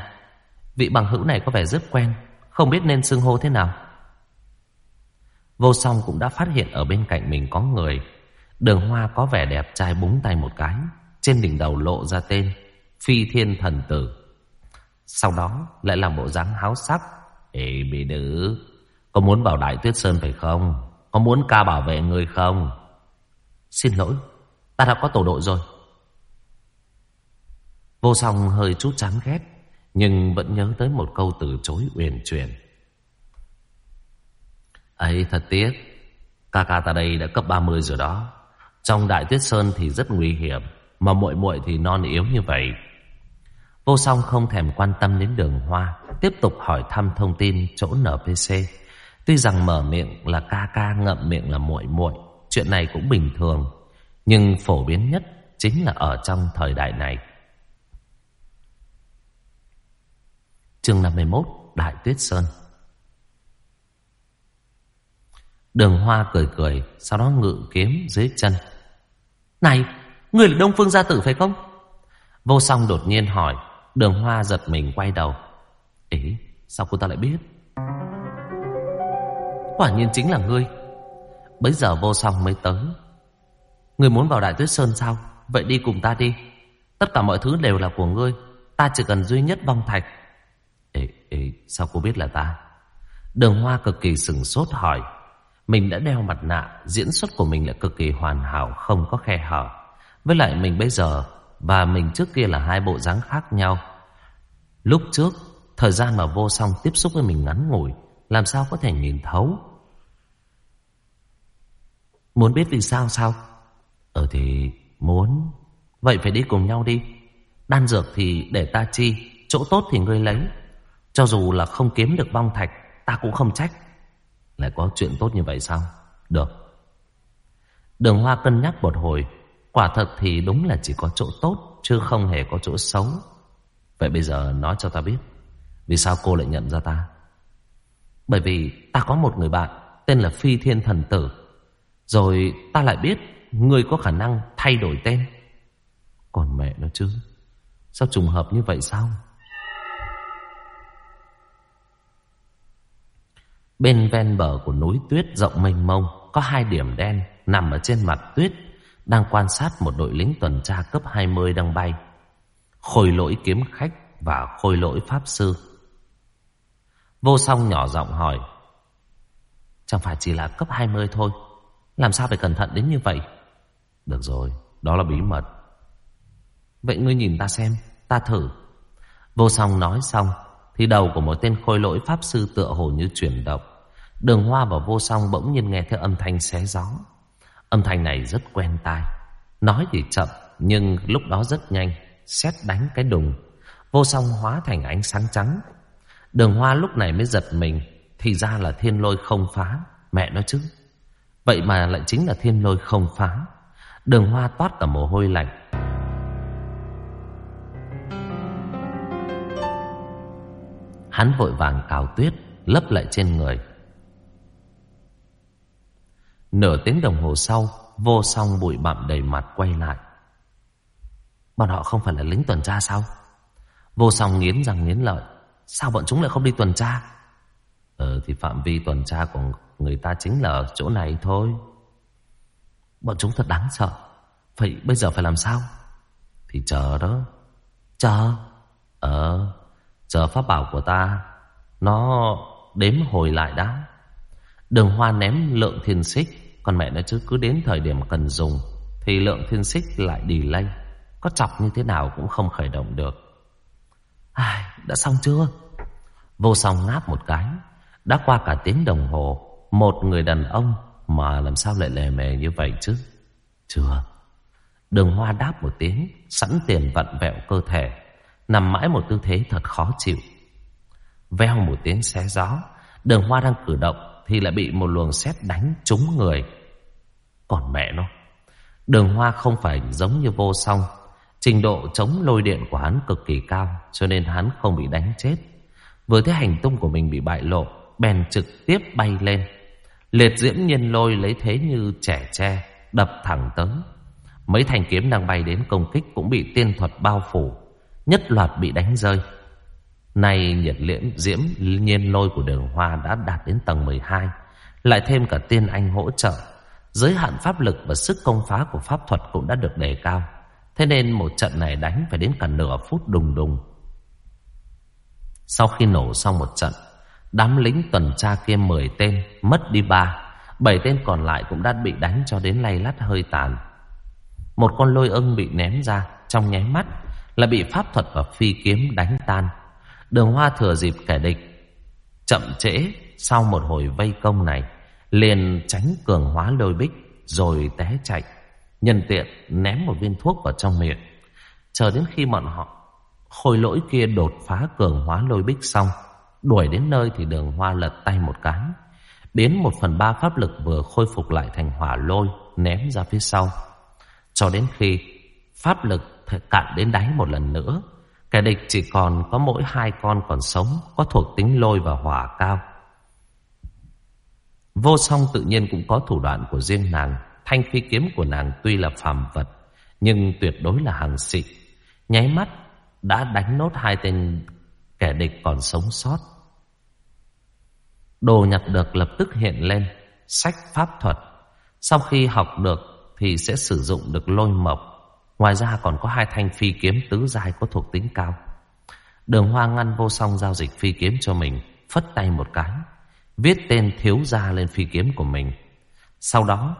Vị bằng hữu này có vẻ rất quen. Không biết nên xưng hô thế nào. Vô song cũng đã phát hiện ở bên cạnh mình có người. Đường hoa có vẻ đẹp trai búng tay một cái. Trên đỉnh đầu lộ ra tên Phi thiên thần tử. Sau đó lại làm bộ dáng háo sắc. Ê bị nữ Có muốn vào Đại Tuyết Sơn phải không? Có muốn ca bảo vệ người không? Xin lỗi, Ta đã có tổ đội rồi. Vô song hơi chút chán ghét, Nhưng vẫn nhớ tới một câu từ chối uyển chuyển. Ấy, thật tiếc, Ca ca ta đây đã cấp 30 rồi đó. Trong Đại Tuyết Sơn thì rất nguy hiểm, Mà muội muội thì non yếu như vậy. Vô song không thèm quan tâm đến đường hoa, Tiếp tục hỏi thăm thông tin chỗ NPC Tuy rằng mở miệng là ca ca, ngậm miệng là muội muội, Chuyện này cũng bình thường, Nhưng phổ biến nhất chính là ở trong thời đại này. Chương 51 Đại Tuyết Sơn. Đường Hoa cười cười, Sau đó ngự kiếm dưới chân. Này, Người là Đông Phương Gia Tử phải không? Vô song đột nhiên hỏi, Đường Hoa giật mình quay đầu. Ý sao cô ta lại biết? Quả nhiên chính là ngươi. Bấy giờ vô song mới tới. Ngươi muốn vào Đại Tuyết Sơn sao? Vậy đi cùng ta đi. Tất cả mọi thứ đều là của ngươi. Ta chỉ cần duy nhất bong thạch. Ê, ê, sao cô biết là ta? Đường Hoa cực kỳ sừng sốt hỏi. Mình đã đeo mặt nạ Diễn xuất của mình lại cực kỳ hoàn hảo Không có khe hở. Với lại mình bây giờ Và mình trước kia là hai bộ dáng khác nhau. Lúc trước Thời gian mà vô song tiếp xúc với mình ngắn ngủi làm sao có thể nhìn thấu? Muốn biết vì sao sao? Ờ thì muốn. Vậy phải đi cùng nhau đi. Đan dược thì để ta chi, Chỗ tốt thì ngươi lấy. Cho dù là không kiếm được bong thạch, Ta cũng không trách. Lại có chuyện tốt như vậy sao? Được. Đường hoa cân nhắc một hồi. Quả thật thì đúng là chỉ có chỗ tốt, Chứ không hề có chỗ xấu. Vậy bây giờ nói cho ta biết, Vì sao cô lại nhận ra ta? Bởi vì ta có một người bạn Tên là Phi Thiên Thần Tử. Rồi ta lại biết Người có khả năng thay đổi tên. Còn mẹ nó chứ. Sao trùng hợp như vậy sao? Bên ven bờ của núi tuyết rộng mênh mông, Có hai điểm đen Nằm ở trên mặt tuyết, Đang quan sát một đội lính tuần tra cấp 20 đang bay. Khôi lỗi kiếm khách Và khôi lỗi pháp sư. Vô song nhỏ giọng hỏi, Chẳng phải chỉ là cấp 20 thôi, Làm sao phải cẩn thận đến như vậy? Được rồi, Đó là bí mật. Vậy ngươi nhìn ta xem, Ta thử. Vô song nói xong, Thì đầu của một tên khôi lỗi pháp sư tựa hồ như chuyển động. Đường hoa và vô song bỗng nhiên nghe theo âm thanh xé gió. Âm thanh này rất quen tai, Nói thì chậm, Nhưng lúc đó rất nhanh Xét đánh cái đùng. Vô song hóa thành ánh sáng trắng Đường hoa lúc này mới giật mình, Thì ra là thiên lôi không phá, Mẹ nói chứ. Vậy mà lại chính là thiên lôi không phá. Đường hoa toát cả mồ hôi lạnh. Hắn vội vàng cào tuyết, Lấp lại trên người. Nửa tiếng đồng hồ sau, Vô song bụi bặm đầy mặt quay lại. Bọn họ không phải là lính tuần tra sao? Vô song nghiến răng nghiến lợi. Sao bọn chúng lại không đi tuần tra? Ờ thì phạm vi tuần tra của người ta chính là ở chỗ này thôi. Bọn chúng thật đáng sợ. Vậy bây giờ phải làm sao? Thì chờ đó. Chờ? Ờ Chờ pháp bảo của ta Nó đếm hồi lại đã. Đường hoa ném lượng thiên xích Còn mẹ nó chứ cứ đến thời điểm cần dùng Thì lượng thiên xích lại delay Có chọc như thế nào cũng không khởi động được. Ai, Đã xong chưa Vô song ngáp một cái. Đã qua cả tiếng đồng hồ, Một người đàn ông Mà làm sao lại lề mề như vậy chứ? Chưa. Đường hoa đáp một tiếng, Sẵn tiền vặn vẹo cơ thể, Nằm mãi một tư thế thật khó chịu. Veo một tiếng xé gió, Đường hoa đang cử động Thì lại bị một luồng sét đánh trúng người. Còn mẹ nó, Đường hoa không phải giống như vô song. Trình độ chống lôi điện của hắn cực kỳ cao, Cho nên hắn không bị đánh chết. Vừa thấy hành tung của mình bị bại lộ, Bèn trực tiếp bay lên. Liệt diễm nhân lôi lấy thế như trẻ tre, Đập thẳng tới. Mấy thanh kiếm đang bay đến công kích Cũng bị tiên thuật bao phủ, Nhất loạt bị đánh rơi. Nay nhiệt liễm, diễm nhiên lôi của đường hoa đã đạt đến tầng 12 Lại thêm cả tiên anh hỗ trợ. Giới hạn pháp lực và sức công phá của pháp thuật cũng đã được đề cao. Thế nên một trận này đánh phải đến cả nửa phút đùng đùng. Sau khi nổ xong một trận, Đám lính tuần tra kia 10 tên Mất đi ba, Bảy tên còn lại cũng đã bị đánh cho đến lay lắt hơi tàn. Một con lôi ưng bị ném ra, Trong nháy mắt Là bị pháp thuật và phi kiếm đánh tan. Đường hoa thừa dịp kẻ địch, Chậm trễ Sau một hồi vây công này, Liền tránh cường hóa lôi bích Rồi té chạy, Nhân tiện ném một viên thuốc vào trong miệng. Chờ đến khi bọn họ Khôi lỗi kia đột phá cường hóa lôi bích xong, Đuổi đến nơi thì đường hoa lật tay một cái. Biến một phần ba pháp lực vừa khôi phục lại thành hỏa lôi, Ném ra phía sau. Cho đến khi pháp lực cạn đến đáy một lần nữa, Kẻ địch chỉ còn có mỗi hai con còn sống, Có thuộc tính lôi và hỏa cao. Vô song tự nhiên cũng có thủ đoạn của riêng nàng. Thanh phi kiếm của nàng tuy là phàm vật, Nhưng tuyệt đối là hàng xịn. Nháy mắt đã đánh nốt hai tên kẻ địch còn sống sót. Đồ nhặt được lập tức hiện lên, Sách pháp thuật. Sau khi học được Thì sẽ sử dụng được lôi mộc. Ngoài ra còn có hai thanh phi kiếm tứ dài có thuộc tính cao. Đường hoa ngăn vô song giao dịch phi kiếm cho mình, Phất tay một cái, Viết tên thiếu gia lên phi kiếm của mình. Sau đó,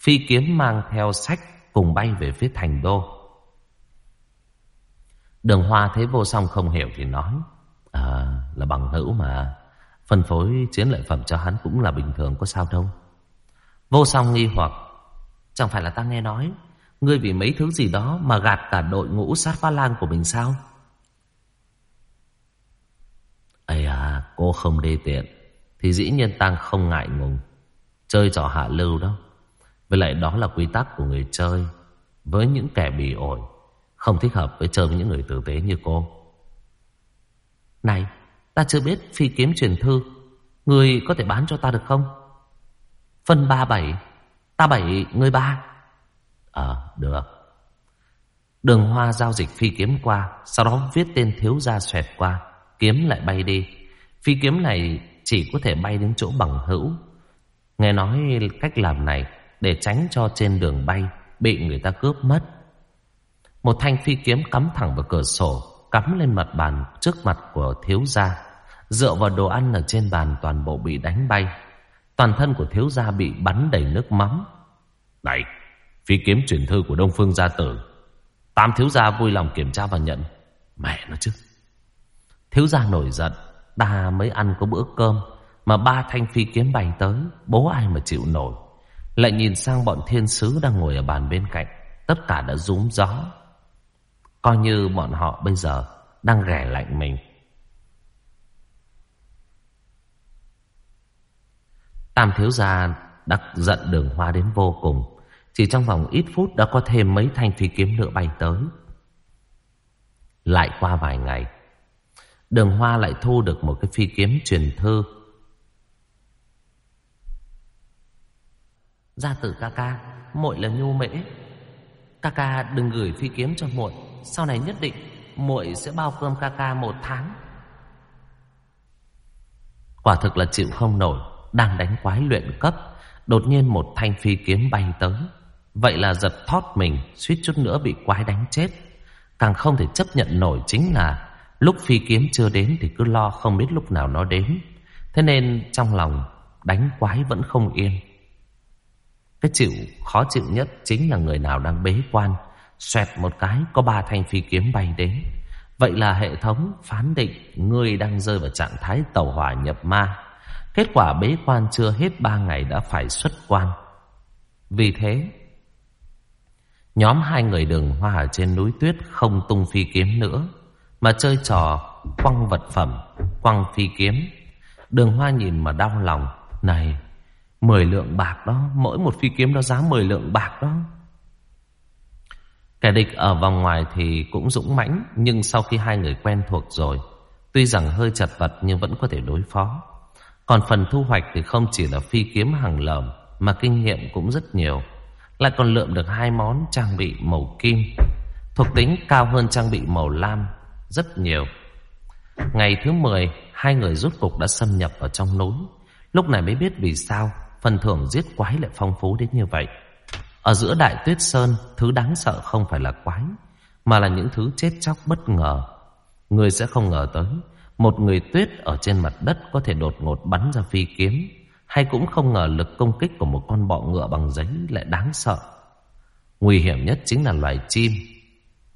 Phi kiếm mang theo sách Cùng bay về phía thành đô. Đường hoa thấy vô song không hiểu thì nói À là bằng hữu mà. Phân phối chiến lợi phẩm cho hắn cũng là bình thường, có sao đâu. Vô song nghi hoặc, Chẳng phải là ta nghe nói, Ngươi vì mấy thứ gì đó mà gạt cả đội ngũ sát phá lang của mình sao? Ây à cô không đê tiện, Thì dĩ nhiên ta không ngại ngùng, Chơi trò hạ lưu đó. Với lại đó là quy tắc của người chơi, Với những kẻ bị ổi không thích hợp với chơi với những người tử tế như cô. Này, Ta chưa biết phi kiếm truyền thư, Người có thể bán cho ta được không? Phân ba bảy, Ta bảy, người ba. Ờ được. Đường hoa giao dịch phi kiếm qua, Sau đó viết tên thiếu gia xoẹt qua, Kiếm lại bay đi. Phi kiếm này chỉ có thể bay đến chỗ bằng hữu. Nghe nói cách làm này Để tránh cho trên đường bay Bị người ta cướp mất. Một thanh phi kiếm cắm thẳng vào cửa sổ Cắm lên mặt bàn trước mặt của thiếu gia. Dựa vào đồ ăn ở trên bàn toàn bộ bị đánh bay. Toàn thân của thiếu gia bị bắn đầy nước mắm. Này Phi kiếm truyền thư của Đông Phương gia tử. Tam thiếu gia vui lòng kiểm tra và nhận. Mẹ nó chứ. Thiếu gia nổi giận. Ta mới ăn có bữa cơm Mà ba thanh phi kiếm bay tới Bố ai mà chịu nổi. Lại nhìn sang bọn thiên sứ đang ngồi ở bàn bên cạnh Tất cả đã rúm gió Coi như bọn họ bây giờ Đang ghẻ lạnh mình. Tam thiếu gia đặc giận đường hoa đến vô cùng. Chỉ trong vòng ít phút đã có thêm mấy thanh phi kiếm nữa bay tới. Lại qua vài ngày, Đường hoa lại thu được một cái phi kiếm truyền thư. Gia tử ca ca, muội là nhu mễ. Ca ca đừng gửi phi kiếm cho muội. Sau này nhất định muội sẽ bao cơm ca ca một tháng. Quả thực là chịu không nổi, đang đánh quái luyện cấp, Đột nhiên một thanh phi kiếm bay tới. Vậy là giật thót mình, Suýt chút nữa bị quái đánh chết. Càng không thể chấp nhận nổi chính là Lúc phi kiếm chưa đến Thì cứ lo không biết lúc nào nó đến. Thế nên trong lòng, Đánh quái vẫn không yên. Cái chịu khó chịu nhất Chính là người nào đang bế quan. Xoẹt một cái có ba thanh phi kiếm bay đến Vậy là hệ thống phán định Người đang rơi vào trạng thái tàu hỏa nhập ma Kết quả bế quan chưa hết ba ngày đã phải xuất quan. Vì thế, nhóm hai người đường hoa ở trên núi tuyết không tung phi kiếm nữa, mà chơi trò quăng vật phẩm, quăng phi kiếm. Đường hoa nhìn mà đau lòng, này, mười lượng bạc đó, mỗi một phi kiếm đó giá mười lượng bạc đó. Kẻ địch ở vòng ngoài thì cũng dũng mãnh, nhưng sau khi hai người quen thuộc rồi, tuy rằng hơi chật vật nhưng vẫn có thể đối phó. Còn phần thu hoạch thì không chỉ là phi kiếm hàng lởm Mà kinh nghiệm cũng rất nhiều. Lại còn lượm được hai món trang bị màu kim Thuộc tính cao hơn trang bị màu lam Rất nhiều. Ngày thứ 10 Hai người rút cục đã xâm nhập vào trong núi. Lúc này mới biết vì sao Phần thưởng giết quái lại phong phú đến như vậy. Ở giữa đại tuyết sơn, Thứ đáng sợ không phải là quái, Mà là những thứ chết chóc bất ngờ. Người sẽ không ngờ tới, Một người tuyết ở trên mặt đất Có thể đột ngột bắn ra phi kiếm, Hay cũng không ngờ lực công kích của một con bọ ngựa bằng giấy Lại đáng sợ. Nguy hiểm nhất chính là loài chim.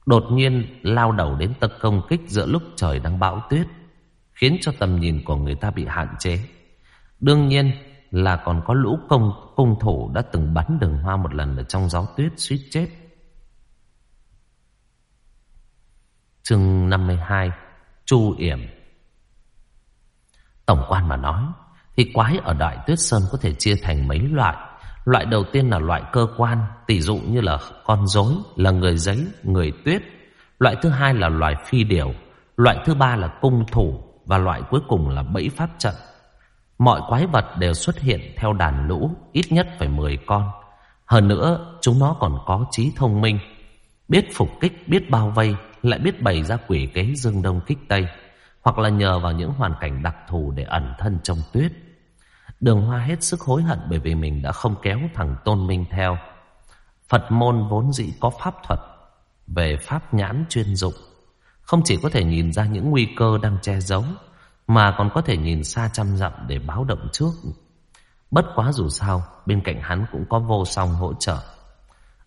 Đột nhiên, lao đầu đến tấn công kích giữa lúc trời đang bão tuyết, Khiến cho tầm nhìn của người ta bị hạn chế. Đương nhiên là còn có lũ công cung thủ đã từng bắn đường hoa một lần ở trong gió tuyết suýt chết. Chương 52 Chu Yểm. Tổng quan mà nói Thì quái ở Đại Tuyết Sơn có thể chia thành mấy loại. Loại đầu tiên là loại cơ quan Tỷ dụ như là con rối Là người giấy, người tuyết. Loại thứ hai là loài phi điểu. Loại thứ ba là cung thủ. Và loại cuối cùng là bẫy pháp trận. Mọi quái vật đều xuất hiện theo đàn lũ Ít nhất phải 10 con Hơn nữa chúng nó còn có trí thông minh Biết phục kích, biết bao vây Lại biết bày ra quỷ kế dương đông kích tây Hoặc là nhờ vào những hoàn cảnh đặc thù Để ẩn thân trong tuyết Đường Hoa hết sức hối hận bởi vì mình đã không kéo thằng Tôn Minh theo. Phật môn vốn dĩ có pháp thuật về pháp nhãn chuyên dụng. Không chỉ có thể nhìn ra những nguy cơ đang che giấu, mà còn có thể nhìn xa trăm dặm để báo động trước. Bất quá dù sao, bên cạnh hắn cũng có vô song hỗ trợ.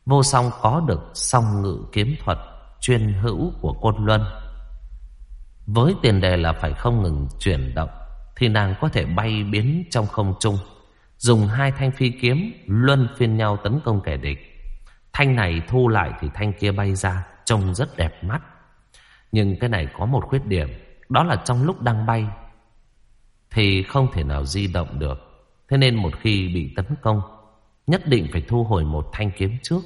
Vô song có được song ngự kiếm thuật chuyên hữu của Côn Luân. Với tiền đề là phải không ngừng chuyển động thì nàng có thể bay biến trong không trung Dùng hai thanh phi kiếm Luân phiên nhau tấn công kẻ địch Thanh này thu lại thì thanh kia bay ra Trông rất đẹp mắt Nhưng cái này có một khuyết điểm đó là trong lúc đang bay Thì không thể nào di động được Thế nên một khi bị tấn công Nhất định phải thu hồi một thanh kiếm trước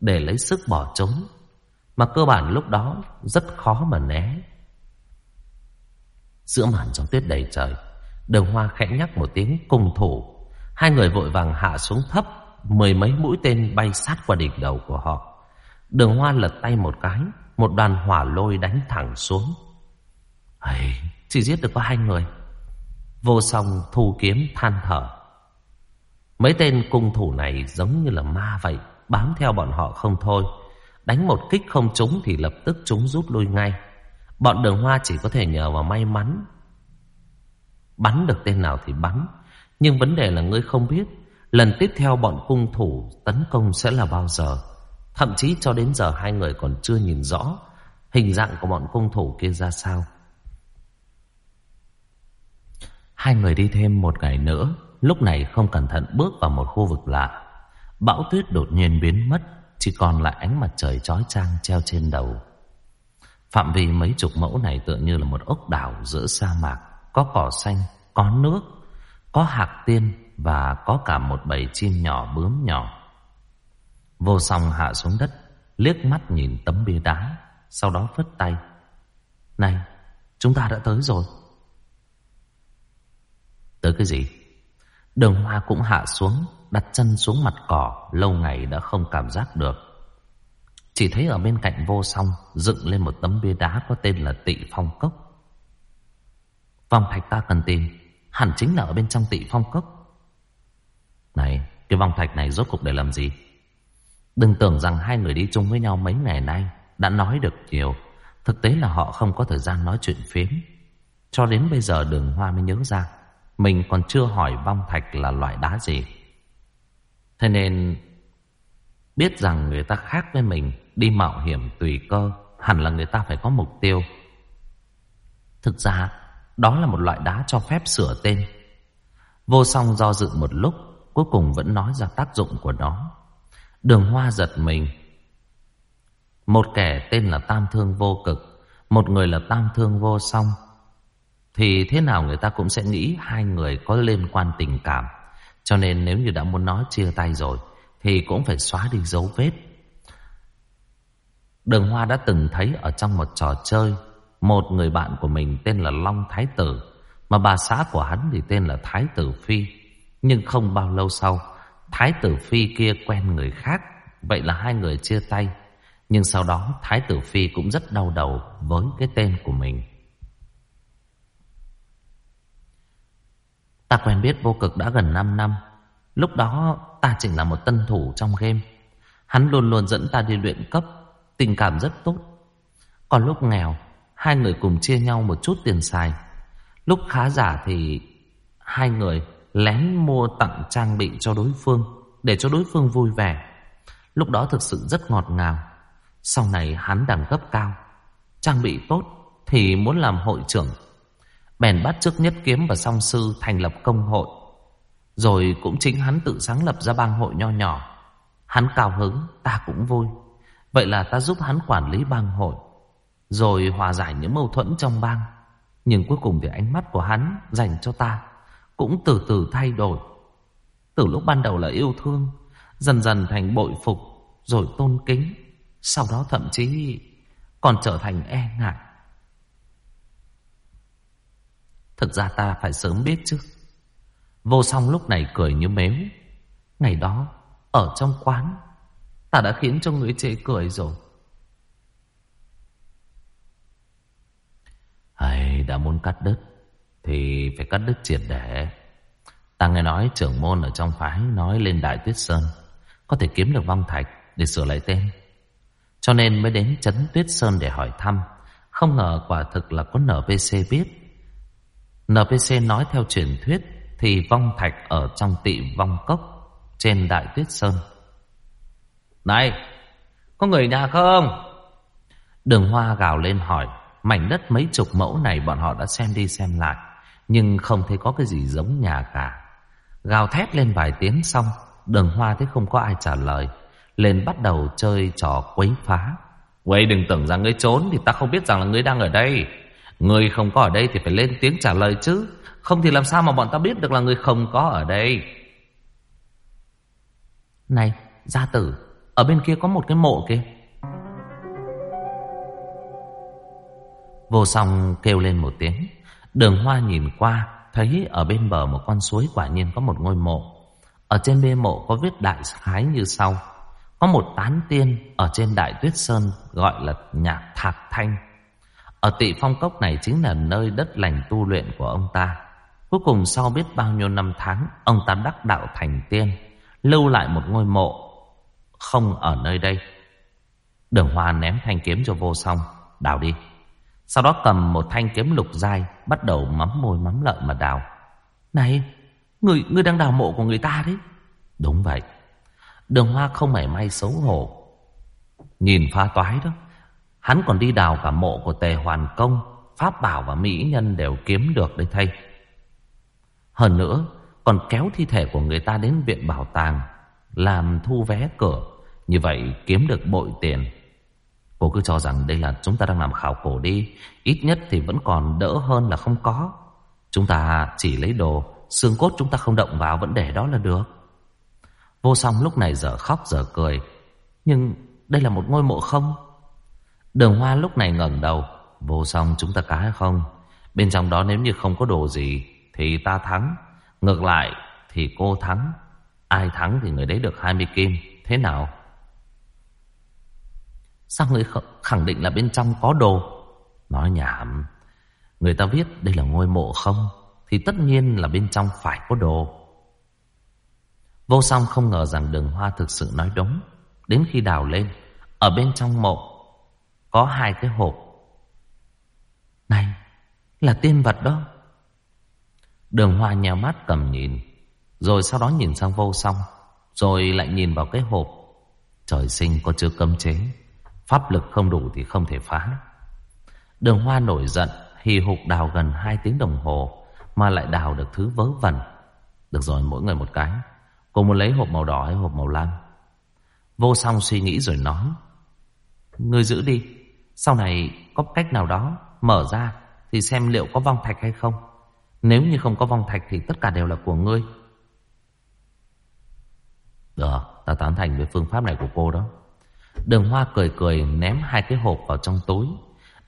Để lấy sức bỏ trốn Mà cơ bản lúc đó Rất khó mà né Giữa màn gió tuyết đầy trời Đường Hoa khẽ nhắc một tiếng cùng thủ. Hai người vội vàng hạ xuống thấp, mười mấy mũi tên bay sát qua đỉnh đầu của họ. Đường Hoa lật tay một cái, một đoàn hỏa lôi đánh thẳng xuống. Ấy, chỉ giết được có hai người. Vô song thu kiếm than thở. Mấy tên cung thủ này giống như là ma vậy, bám theo bọn họ không thôi. Đánh một kích không trúng thì lập tức chúng rút lui ngay. Bọn đường hoa chỉ có thể nhờ vào may mắn Bắn được tên nào thì bắn Nhưng vấn đề là ngươi không biết Lần tiếp theo bọn cung thủ tấn công sẽ là bao giờ Thậm chí cho đến giờ hai người còn chưa nhìn rõ Hình dạng của bọn cung thủ kia ra sao Hai người đi thêm một ngày nữa Lúc này không cẩn thận bước vào một khu vực lạ Bão tuyết đột nhiên biến mất Chỉ còn lại ánh mặt trời chói chang treo trên đầu Phạm vi mấy chục mẫu này tựa như là một ốc đảo giữa sa mạc có cỏ xanh, có nước, có hạc tiên và có cả một bầy chim nhỏ bướm nhỏ. Vô song hạ xuống đất, liếc mắt nhìn tấm bia đá, sau đó phất tay. Này, chúng ta đã tới rồi. Tới cái gì? Đường hoa cũng hạ xuống, đặt chân xuống mặt cỏ, lâu ngày đã không cảm giác được. Chỉ thấy ở bên cạnh vô song dựng lên một tấm bia đá có tên là tị phong cốc. Vòng thạch ta cần tìm Hẳn chính là ở bên trong tị phong cốc Này Cái vòng thạch này rốt cục để làm gì Đừng tưởng rằng hai người đi chung với nhau mấy ngày nay Đã nói được nhiều Thực tế là họ không có thời gian nói chuyện phiếm Cho đến bây giờ đường hoa mới nhớ ra mình còn chưa hỏi vong thạch là loại đá gì. Thế nên, Biết rằng người ta khác với mình, Đi mạo hiểm tùy cơ, Hẳn là người ta phải có mục tiêu. Thực ra, đó là một loại đá cho phép sửa tên. Vô song do dự một lúc, Cuối cùng vẫn nói ra tác dụng của nó. Đường hoa giật mình. Một kẻ tên là Tam Thương Vô Cực, Một người là Tam Thương Vô Song. Thì thế nào người ta cũng sẽ nghĩ Hai người có liên quan tình cảm. Cho nên nếu như đã muốn nói chia tay rồi, Thì cũng phải xóa đi dấu vết. Đường Hoa đã từng thấy ở trong một trò chơi, một người bạn của mình tên là Long Thái Tử, Mà bà xã của hắn thì tên là Thái Tử Phi. Nhưng không bao lâu sau, Thái Tử Phi kia quen người khác, Vậy là hai người chia tay. Nhưng sau đó, Thái Tử Phi cũng rất đau đầu Với cái tên của mình. Ta quen biết vô cực đã gần 5 năm. Lúc đó ta chỉ là một tân thủ trong game. Hắn luôn luôn dẫn ta đi luyện cấp. Tình cảm rất tốt. Còn lúc nghèo, hai người cùng chia nhau một chút tiền xài. Lúc khá giả thì hai người lén mua tặng trang bị cho đối phương để cho đối phương vui vẻ. Lúc đó thực sự rất ngọt ngào. Sau này hắn đẳng cấp cao, trang bị tốt thì muốn làm hội trưởng. Bèn bắt trước nhất kiếm và song sư thành lập công hội. Rồi cũng chính hắn tự sáng lập ra bang hội nho nhỏ. Hắn cao hứng, ta cũng vui. Vậy là ta giúp hắn quản lý bang hội. Rồi hòa giải những mâu thuẫn trong bang. Nhưng cuối cùng thì ánh mắt của hắn dành cho ta cũng từ từ thay đổi. Từ lúc ban đầu là yêu thương, dần dần thành bội phục, rồi tôn kính, sau đó thậm chí còn trở thành e ngại. Thực ra ta phải sớm biết chứ. Vô song lúc này cười như mếu. Ngày đó, ở trong quán, ta đã khiến cho người chê cười rồi. Hay đã muốn cắt đứt thì phải cắt đứt triệt để. Ta nghe nói trưởng môn ở trong phái nói lên Đại Tuyết Sơn có thể kiếm được vong thạch để sửa lại tên. Cho nên mới đến Trấn Tuyết Sơn để hỏi thăm. Không ngờ quả thực là có NPC biết. NPC nói theo truyền thuyết thì vong thạch ở trong tị vong cốc trên Đại Tuyết Sơn. Này, có người nhà không? Đường Hoa gào lên hỏi. Mảnh đất mấy chục mẫu này bọn họ đã xem đi xem lại. Nhưng không thấy có cái gì giống nhà cả. Gào thét lên vài tiếng xong, đường hoa thấy không có ai trả lời. Lên bắt đầu chơi trò quấy phá. Quấy đừng tưởng rằng ngươi trốn thì ta không biết rằng là ngươi đang ở đây người không có ở đây thì phải lên tiếng trả lời chứ. Không thì làm sao mà bọn ta biết được là người không có ở đây. Này, gia tử, ở bên kia có một cái mộ kìa. Vô song kêu lên một tiếng. Đường hoa nhìn qua, thấy ở bên bờ một con suối quả nhiên có một ngôi mộ. Ở trên bê mộ có viết đại khái như sau. Có một tán tiên ở trên đại tuyết sơn gọi là nhạc thạc thanh. Ở tị phong cốc này chính là nơi đất lành tu luyện của ông ta. Cuối cùng sau biết bao nhiêu năm tháng, ông ta đắc đạo thành tiên, lưu lại một ngôi mộ không ở nơi đây. Đường Hoa ném thanh kiếm cho vô song, đào đi. Sau đó cầm một thanh kiếm lục dai Bắt đầu mắm môi mắm lợi mà đào Này Người, người đang đào mộ của người ta đấy Đúng vậy Đường hoa không mảy may xấu hổ Nhìn pha toái đó Hắn còn đi đào cả mộ của tề hoàn công, Pháp bảo và mỹ nhân đều kiếm được đây thay. Hơn nữa, Còn kéo thi thể của người ta đến viện bảo tàng, Làm thu vé cửa, Như vậy kiếm được bội tiền. Cô cứ cho rằng đây là chúng ta đang làm khảo cổ đi, Ít nhất thì vẫn còn đỡ hơn là không có. Chúng ta chỉ lấy đồ, Xương cốt chúng ta không động vào, Vẫn để đó là được. Vô song lúc này giờ khóc giờ cười, Nhưng đây là một ngôi mộ không? Đường hoa lúc này ngẩng đầu. Vô song chúng ta cá không? Bên trong đó nếu như không có đồ gì Thì ta thắng. Ngược lại thì cô thắng. Ai thắng thì người đấy được 20 kim. Thế nào? Sao người khẳng định là bên trong có đồ? Nói nhảm. Người ta viết đây là ngôi mộ không? Thì tất nhiên là bên trong phải có đồ. Vô song không ngờ rằng đường hoa thực sự nói đúng. Đến khi đào lên, Ở bên trong mộ có hai cái hộp. Này, Là tiên vật đó. Đường hoa nhào mắt cầm nhìn, Rồi sau đó nhìn sang vô song, Rồi lại nhìn vào cái hộp. Trời sinh có chưa cấm chế, Pháp lực không đủ thì không thể phá. Đường hoa nổi giận, Hì hục đào gần hai tiếng đồng hồ, Mà lại đào được thứ vớ vẩn. Được rồi, mỗi người một cái, Cô muốn lấy hộp màu đỏ hay hộp màu lam? Vô song suy nghĩ rồi nói, Ngươi giữ đi. Sau này có cách nào đó Mở ra thì xem liệu có vong thạch hay không. Nếu như không có vong thạch Thì tất cả đều là của ngươi. Được Ta tán thành với phương pháp này của cô đó. Đường hoa cười cười ném hai cái hộp vào trong túi.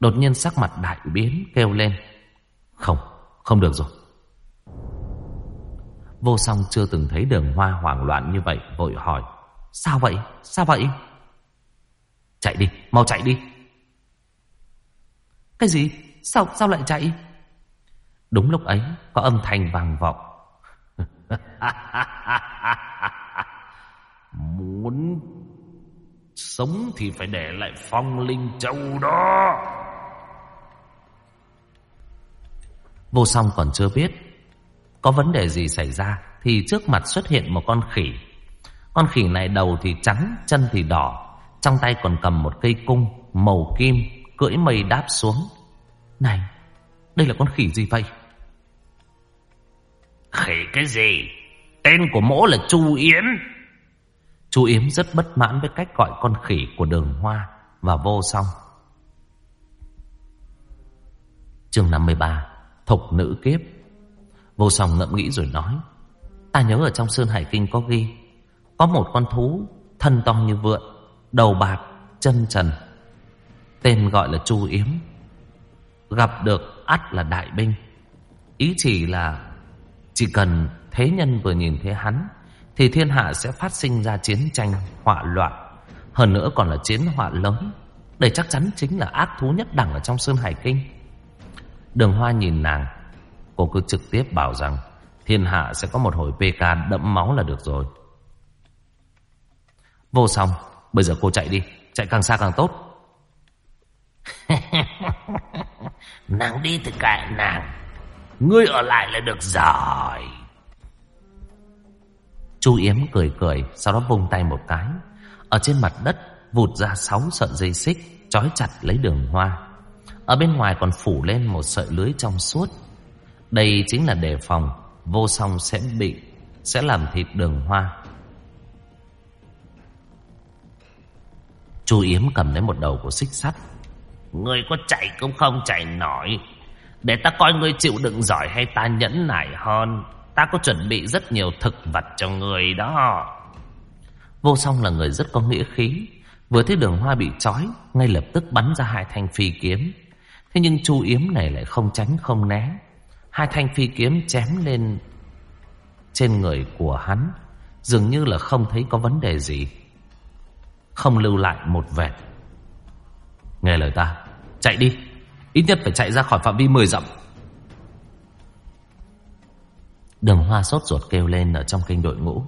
Đột nhiên sắc mặt đại biến kêu lên. Không, không được rồi. Vô song chưa từng thấy đường hoa hoảng loạn như vậy Vội hỏi. Sao vậy, sao vậy? Chạy đi, mau chạy đi. Cái gì, sao, sao lại chạy Đúng lúc ấy có âm thanh vang vọng Muốn sống thì phải để lại phong linh châu đó. Vô song còn chưa biết có vấn đề gì xảy ra thì trước mặt xuất hiện một con khỉ. Con khỉ này đầu thì trắng, chân thì đỏ, trong tay còn cầm một cây cung màu kim cưỡi mây đáp xuống. Này, đây là con khỉ gì vậy? Khỉ cái gì? Tên của mỗ là Chu Yếm. Chu Yếm rất bất mãn với cách gọi con khỉ của đường hoa và vô song. Chương 53 Thục nữ kiếp Vô song ngẫm nghĩ rồi nói Ta nhớ ở trong Sơn Hải Kinh có ghi Có một con thú Thân to như vượn Đầu bạc, chân trần Tên gọi là Chu Yếm Gặp được ắt là đại binh. Ý chỉ là Chỉ cần thế nhân vừa nhìn thấy hắn, Thì thiên hạ sẽ phát sinh ra chiến tranh Họa loạn. Hơn nữa còn là chiến họa lớn, Đây chắc chắn chính là ác thú nhất đẳng Ở trong Sơn Hải Kinh. Đường Hoa nhìn nàng, Cô cứ trực tiếp bảo rằng, Thiên hạ sẽ có một hồi PK đẫm máu là được rồi. Vô xong Bây giờ cô chạy đi, Chạy càng xa càng tốt. Nàng đi thì kệ nàng. Ngươi ở lại là được rồi. Chu Yếm cười cười, Sau đó vung tay một cái. Ở trên mặt đất, vụt ra sáu sợi dây xích, Trói chặt lấy đường hoa. Ở bên ngoài còn phủ lên một sợi lưới trong suốt. Đây chính là đề phòng, Vô song sẽ bị, Sẽ làm thịt đường hoa. Chu Yếm cầm lấy một đầu của xích sắt Ngươi có chạy cũng không chạy nổi. Để ta coi ngươi chịu đựng giỏi hay ta nhẫn nại hơn. Ta có chuẩn bị rất nhiều thực vật cho người đó. Vô song là người rất có nghĩa khí. Vừa thấy đường hoa bị trói, Ngay lập tức bắn ra hai thanh phi kiếm. Thế nhưng chu yếm này lại không tránh không né. Hai thanh phi kiếm chém lên Trên người của hắn. Dường như là không thấy có vấn đề gì. Không lưu lại một vệt Nghe lời ta. Chạy đi. Ít nhất phải chạy ra khỏi phạm vi 10 dặm. Đường hoa sốt ruột kêu lên Ở trong kênh đội ngũ.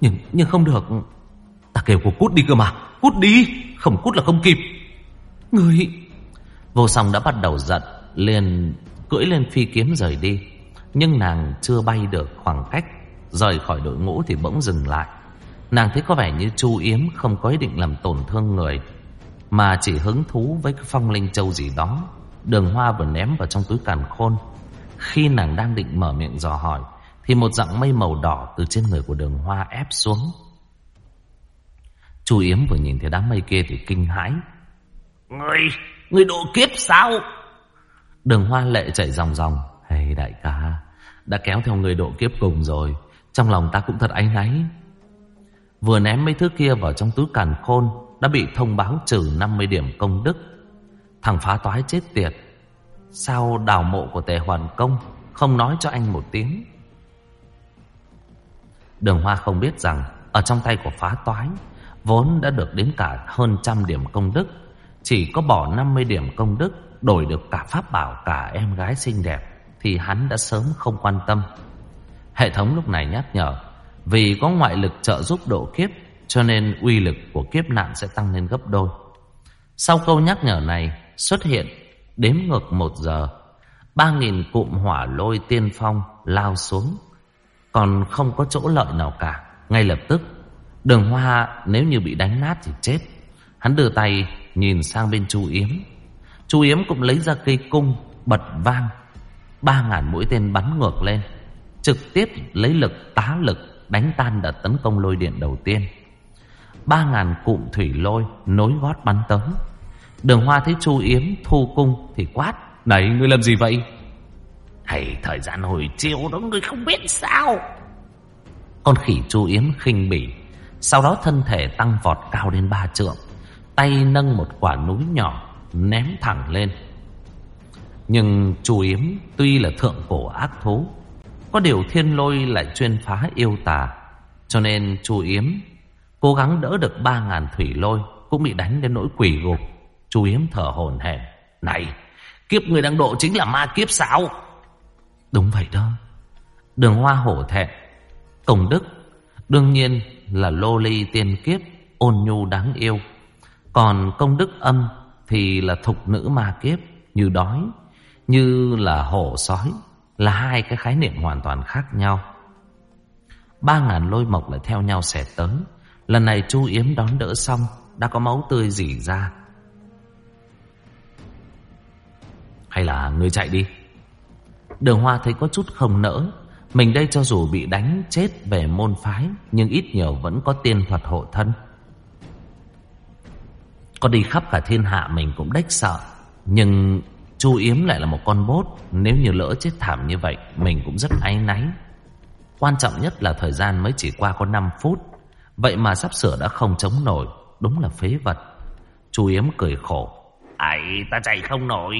Nhưng nhưng không được. Ta kêu cô cút đi cơ mà. Cút đi. Không cút là không kịp. Người. Vô song đã bắt đầu giận, liền cưỡi lên phi kiếm rời đi. Nhưng nàng chưa bay được khoảng cách. Rời khỏi đội ngũ thì bỗng dừng lại. Nàng thấy có vẻ như Chu Yếm không có ý định làm tổn thương người. Mà chỉ hứng thú với cái phong linh châu gì đó. Đường hoa vừa ném vào trong túi càn khôn. Khi nàng đang định mở miệng dò hỏi Thì một dạng mây màu đỏ từ trên người của đường hoa ép xuống. Chu Yếm vừa nhìn thấy đám mây kia thì kinh hãi. Người, người độ kiếp sao? Đường hoa lệ chảy ròng ròng. Hay đại ca Đã kéo theo người độ kiếp cùng rồi. Trong lòng ta cũng thật áy náy. Vừa ném mấy thứ kia vào trong túi càn khôn đã bị thông báo trừ 50 điểm công đức. Thằng phá toái chết tiệt. Sao đào mộ của tề hoàn công Không nói cho anh một tiếng? Đường hoa không biết rằng Ở trong tay của phá toái Vốn đã được đến cả hơn trăm điểm công đức. Chỉ có bỏ 50 điểm công đức, Đổi được cả pháp bảo, cả em gái xinh đẹp, Thì hắn đã sớm không quan tâm. Hệ thống lúc này nhắc nhở, Vì có ngoại lực trợ giúp độ kiếp cho nên uy lực của kiếp nạn sẽ tăng lên gấp đôi. Sau câu nhắc nhở này, xuất hiện Đếm ngược một giờ, Ba nghìn cụm hỏa lôi tiên phong lao xuống, Còn không có chỗ lợi nào cả. Ngay lập tức, Đường hoa nếu như bị đánh nát thì chết. Hắn đưa tay nhìn sang bên Chu Yếm. Chu Yếm cũng lấy ra cây cung, Bật vang, Ba ngàn mũi tên bắn ngược lên, Trực tiếp lấy lực, tá lực Đánh tan đợt tấn công lôi điện đầu tiên. Ba ngàn cụm thủy lôi Nối gót bắn tới. Đường hoa thấy Chu Yếm thu cung Thì quát, Này, ngươi làm gì vậy? Hay thời gian hồi chiều đó ngươi không biết sao. Con khỉ Chu Yếm khinh bỉ, Sau đó thân thể tăng vọt cao đến ba trượng, Tay nâng một quả núi nhỏ, Ném thẳng lên. Nhưng Chu Yếm Tuy là thượng cổ ác thú, Có điều thiên lôi lại chuyên phá yêu tà, Cho nên Chu Yếm Cố gắng đỡ được ba ngàn thủy lôi Cũng bị đánh đến nỗi quỷ gục Chu Yếm thở hổn hển Này Kiếp người đang độ chính là ma kiếp sao Đúng vậy đó Đường hoa hổ thẹn Công đức đương nhiên là lô ly tiên kiếp ôn nhu đáng yêu. Còn công đức âm thì là thục nữ ma kiếp như đói, như là hổ sói, là hai cái khái niệm hoàn toàn khác nhau. Ba ngàn lôi mộc lại theo nhau xẻ tới. Lần này chu Yếm đón đỡ xong, đã có máu tươi rỉ ra. Hay là ngươi chạy đi? Đường Hoa thấy có chút không nỡ. Mình đây cho dù bị đánh chết về môn phái, nhưng ít nhiều vẫn có tiên thuật hộ thân. Có đi khắp cả thiên hạ mình cũng đếch sợ. Nhưng Chu Yếm lại là một con bốt. Nếu như lỡ chết thảm như vậy, mình cũng rất áy náy. Quan trọng nhất là thời gian mới chỉ qua có 5 phút. Vậy mà sắp sửa đã không chống nổi. Đúng là phế vật. Chu Yếm cười khổ. Ấy, ta chạy không nổi.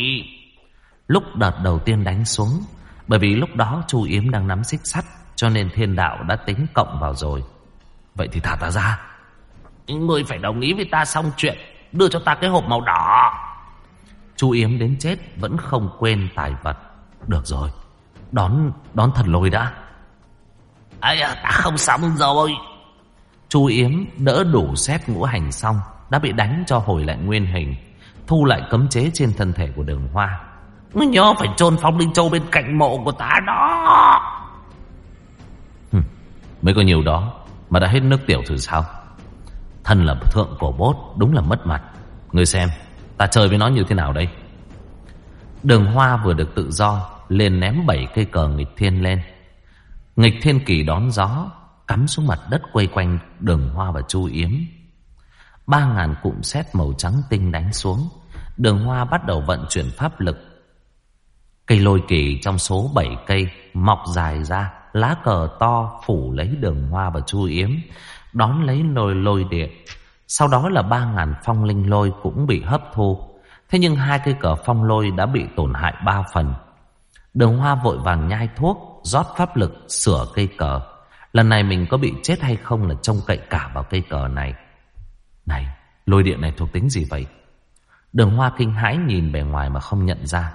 Lúc đợt đầu tiên đánh xuống Bởi vì lúc đó Chu Yếm đang nắm xích sắt Cho nên thiên đạo đã tính cộng vào rồi Vậy thì thả ta ra Ngươi phải đồng ý với ta xong chuyện Đưa cho ta cái hộp màu đỏ Chu Yếm đến chết Vẫn không quên tài vật Được rồi Đón đón thần lôi đã Ây à, ta không xong rồi Chu Yếm đỡ đủ xét ngũ hành xong, Đã bị đánh cho hồi lại nguyên hình, Thu lại cấm chế trên thân thể của đường hoa. Ngươi nhớ phải chôn phong linh châu bên cạnh mộ của ta đó. Mới có nhiều đó, Mà đã hết nước tiểu thử sao? Thân là thượng cổ bốt, Đúng là mất mặt. Người xem, Ta chơi với nó như thế nào đây? Đường hoa vừa được tự do, liền ném bảy cây cờ nghịch thiên lên. Nghịch thiên kỳ đón gió Cắm xuống mặt đất quay quanh đường hoa và chu yếm Ba ngàn cụm sét màu trắng tinh đánh xuống Đường hoa bắt đầu vận chuyển pháp lực Cây lôi kỳ trong số bảy cây mọc dài ra, lá cờ to phủ lấy đường hoa và chu yếm, đón lấy lôi lôi điện. Sau đó là ba ngàn phong linh lôi cũng bị hấp thu. Thế nhưng hai cây cờ phong lôi đã bị tổn hại ba phần. Đường hoa vội vàng nhai thuốc, rót pháp lực, sửa cây cờ. Lần này mình có bị chết hay không là trông cậy cả vào cây cờ này. Này, lôi điện này thuộc tính gì vậy? Đường hoa kinh hãi nhìn bề ngoài mà không nhận ra.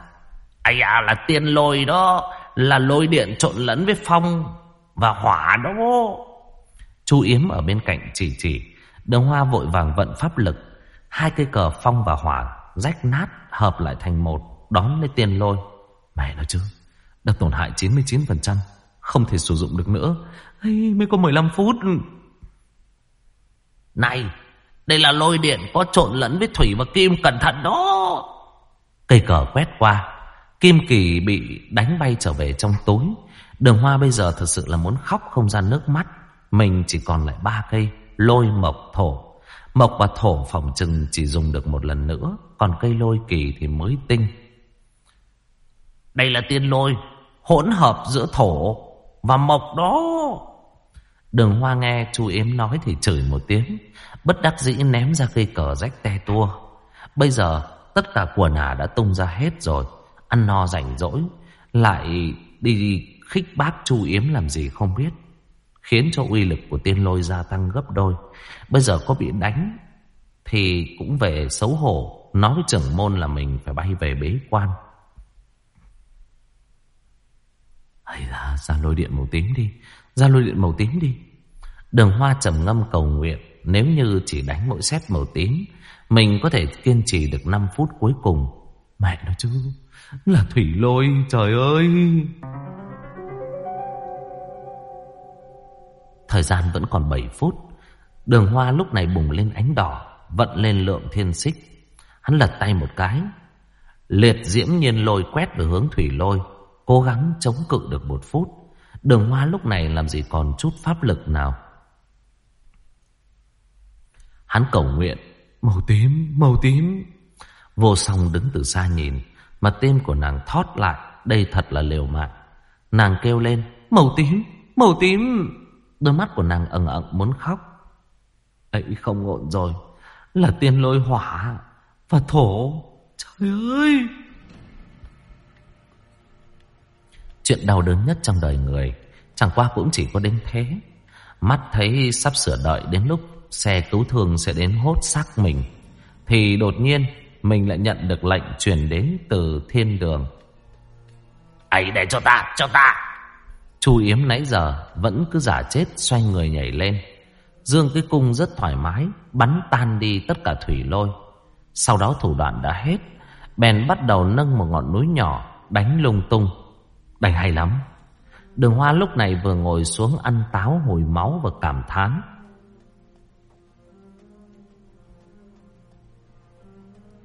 Ây à là tiên lôi đó Là lôi điện trộn lẫn với phong Và hỏa đó Chu Yếm ở bên cạnh chỉ chỉ Đường hoa vội vàng vận pháp lực Hai cây cờ phong và hỏa Rách nát hợp lại thành một Đón lấy tiên lôi Mày nói chứ Đã tổn hại 99% Không thể sử dụng được nữa Ây, Mới có 15 phút Này Đây là lôi điện có trộn lẫn với thủy và kim Cẩn thận đó Cây cờ quét qua Kim Kỳ bị đánh bay trở về trong tối. Đường Hoa bây giờ thật sự là muốn khóc không ra nước mắt. Mình chỉ còn lại ba cây, lôi mộc thổ. Mộc và thổ phòng chừng chỉ dùng được một lần nữa, còn cây lôi kỳ thì mới tinh. Đây là tiên lôi, hỗn hợp giữa thổ và mộc đó. Đường Hoa nghe chú Yếm nói thì chửi một tiếng, bất đắc dĩ ném ra cây cờ rách te tua. Bây giờ tất cả quần ả đã tung ra hết rồi. Ăn no rảnh rỗi Lại đi khích bác chu yếm làm gì không biết Khiến cho uy lực của tiên lôi gia tăng gấp đôi Bây giờ có bị đánh Thì cũng về xấu hổ Nói với trưởng môn là mình phải bay về bế quan Hay là ra lôi điện màu tím đi. Ra lôi điện màu tím đi. Đường hoa trầm ngâm cầu nguyện, Nếu như chỉ đánh mỗi xét màu tím, Mình có thể kiên trì được 5 phút cuối cùng. Mẹ nó chứ, là thủy lôi, trời ơi. Thời gian vẫn còn 7 phút. Đường hoa lúc này bùng lên ánh đỏ, Vận lên lượng thiên xích. Hắn lật tay một cái. Liệt diễm nhiên lôi quét về hướng thủy lôi. Cố gắng chống cự được một phút. Đường hoa lúc này làm gì còn chút pháp lực nào. Hắn cầu nguyện Màu tím, màu tím. Vô song đứng từ xa nhìn mà tim của nàng thót lại Đây thật là liều mạng. Nàng kêu lên Màu tím, màu tím. Đôi mắt của nàng ẩn ẩn muốn khóc. Ấy không ổn rồi Là tiên lôi hỏa Và thổ. Trời ơi! Chuyện đau đớn nhất trong đời người Chẳng qua cũng chỉ có đến thế Mắt thấy sắp sửa đợi đến lúc Xe cứu thương sẽ đến hốt xác mình Thì đột nhiên mình lại nhận được lệnh truyền đến từ thiên đường. ấy để cho ta, cho ta. Chu Yếm nãy giờ vẫn cứ giả chết xoay người nhảy lên. Dương cái cung rất thoải mái, bắn tan đi tất cả thủy lôi. Sau đó thủ đoạn đã hết, bèn bắt đầu nâng một ngọn núi nhỏ, đánh lung tung. Đành hay lắm. Đường Hoa lúc này vừa ngồi xuống ăn táo hồi máu và cảm thán.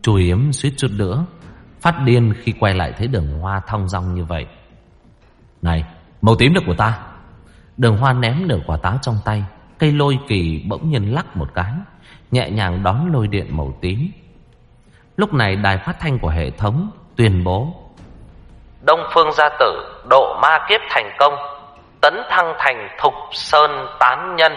Chu Yếm suýt chút nữa, phát điên khi quay lại thấy đường Hoa thong dong như vậy. Này, màu tím được của ta. Đường Hoa ném nửa quả táo trong tay, cây lôi kỳ bỗng nhiên lắc một cái, nhẹ nhàng đón lôi điện màu tím. Lúc này đài phát thanh của hệ thống tuyên bố Đông Phương Gia Tử, độ ma kiếp thành công, Tấn thăng thành Thục Sơn Tán Nhân.